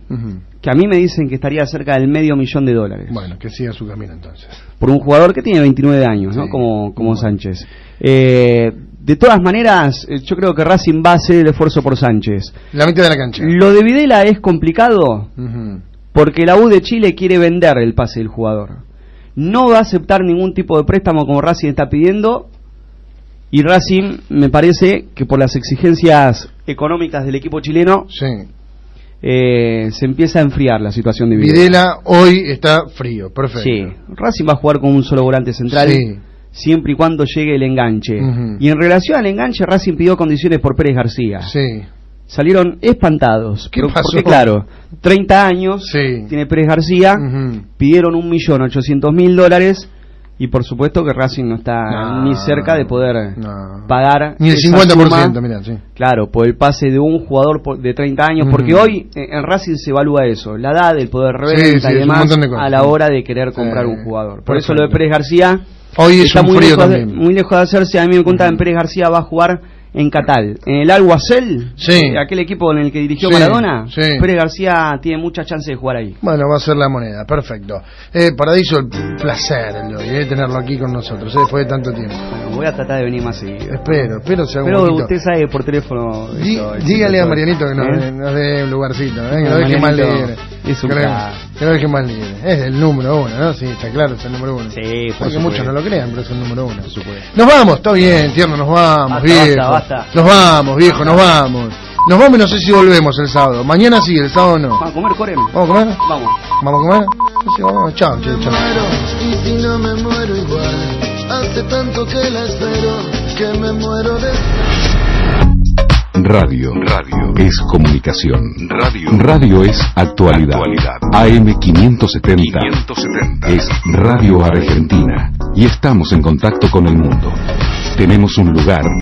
H: que a mí me dicen que estaría cerca del medio millón de dólares
C: Bueno, que siga su camino entonces.
H: por un jugador que tiene 29 años, ¿no? Como, como Sánchez. Eh, de todas maneras, eh, yo creo que Racing va a hacer el esfuerzo por Sánchez.
C: La mitad de la cancha.
H: Lo de Videla es complicado porque la U de Chile quiere vender el pase del jugador. No va a aceptar ningún tipo de préstamo como Racing está pidiendo. Y Racing, me parece que por las exigencias económicas del equipo chileno,
C: Sí.
H: eh, se empieza a enfriar la situación de Videla.
C: Videla hoy está frío, perfecto.
H: Sí, Racing va a jugar con un solo volante central.
C: Sí.
H: Siempre y cuando llegue el enganche. Y en relación al enganche, Racing pidió condiciones por Pérez García.
C: Sí.
H: Salieron espantados.
C: ¿Qué
H: Pero-
C: pasó?
H: Porque, claro, 30 años
C: Sí.
H: tiene Pérez García, pidieron un millón ochocientos mil dólares y por supuesto que Racing no está
C: No.
H: ni cerca de poder
C: No.
H: pagar
C: Ni el
H: esa
C: 50%,
H: suma,
C: mirá, sí.
H: claro por el pase de un jugador de 30 años porque hoy en Racing se evalúa eso la edad el poder reventa
C: sí,
H: y demás
C: de cosas.
H: a la hora de querer comprar un jugador por eso lo de Pérez García
C: Hoy es
H: está
C: un
H: muy
C: frío
H: lejos, de,
C: también.
H: muy lejos de hacerse a mí me contaban Pérez García va a jugar en Catal en el Alguacel
C: Sí.
H: eh, aquel equipo en el que dirigió
C: Sí,
H: Maradona
C: sí.
H: Pérez García tiene mucha chance de jugar ahí
C: Bueno, va a ser la moneda, perfecto. Eh, Paradiso, el placer el de hoy, eh, tenerlo aquí con nosotros, eh, después de tanto tiempo.
H: Bueno, voy a tratar de venir más seguido
C: Espero, espero sea un
H: pero
C: poquito.
H: usted sabe por teléfono
C: dígale a Marianito que nos,
H: ¿eh?
C: nos dé un lugarcito, ¿eh? que lo deje más libre.
H: es un
C: que, que lo deje más libre. Es el número uno, ¿no? Sí, está claro, es el número uno.
H: Sí, por
C: Aunque
H: supuesto.
C: muchos no lo crean, pero es el número uno. Nos vamos, está bien, tierno, nos vamos,
H: Basta, basta.
C: Nos vamos, viejo, nos vamos. Nos vamos y no sé si volvemos el sábado. Mañana sí, el sábado no.
H: ¿Vamos a comer, Corem?
C: ¿Vamos a comer?
H: Vamos.
C: ¿Vamos a comer? Sí, vamos, chao, chao, chao.
B: Y si no me muero igual, hace tanto que la espero, que me muero de...
A: Radio. Radio es comunicación. Radio. Radio es actualidad. AM 570, es Radio Argentina y estamos en contacto con el mundo. Tenemos un lugar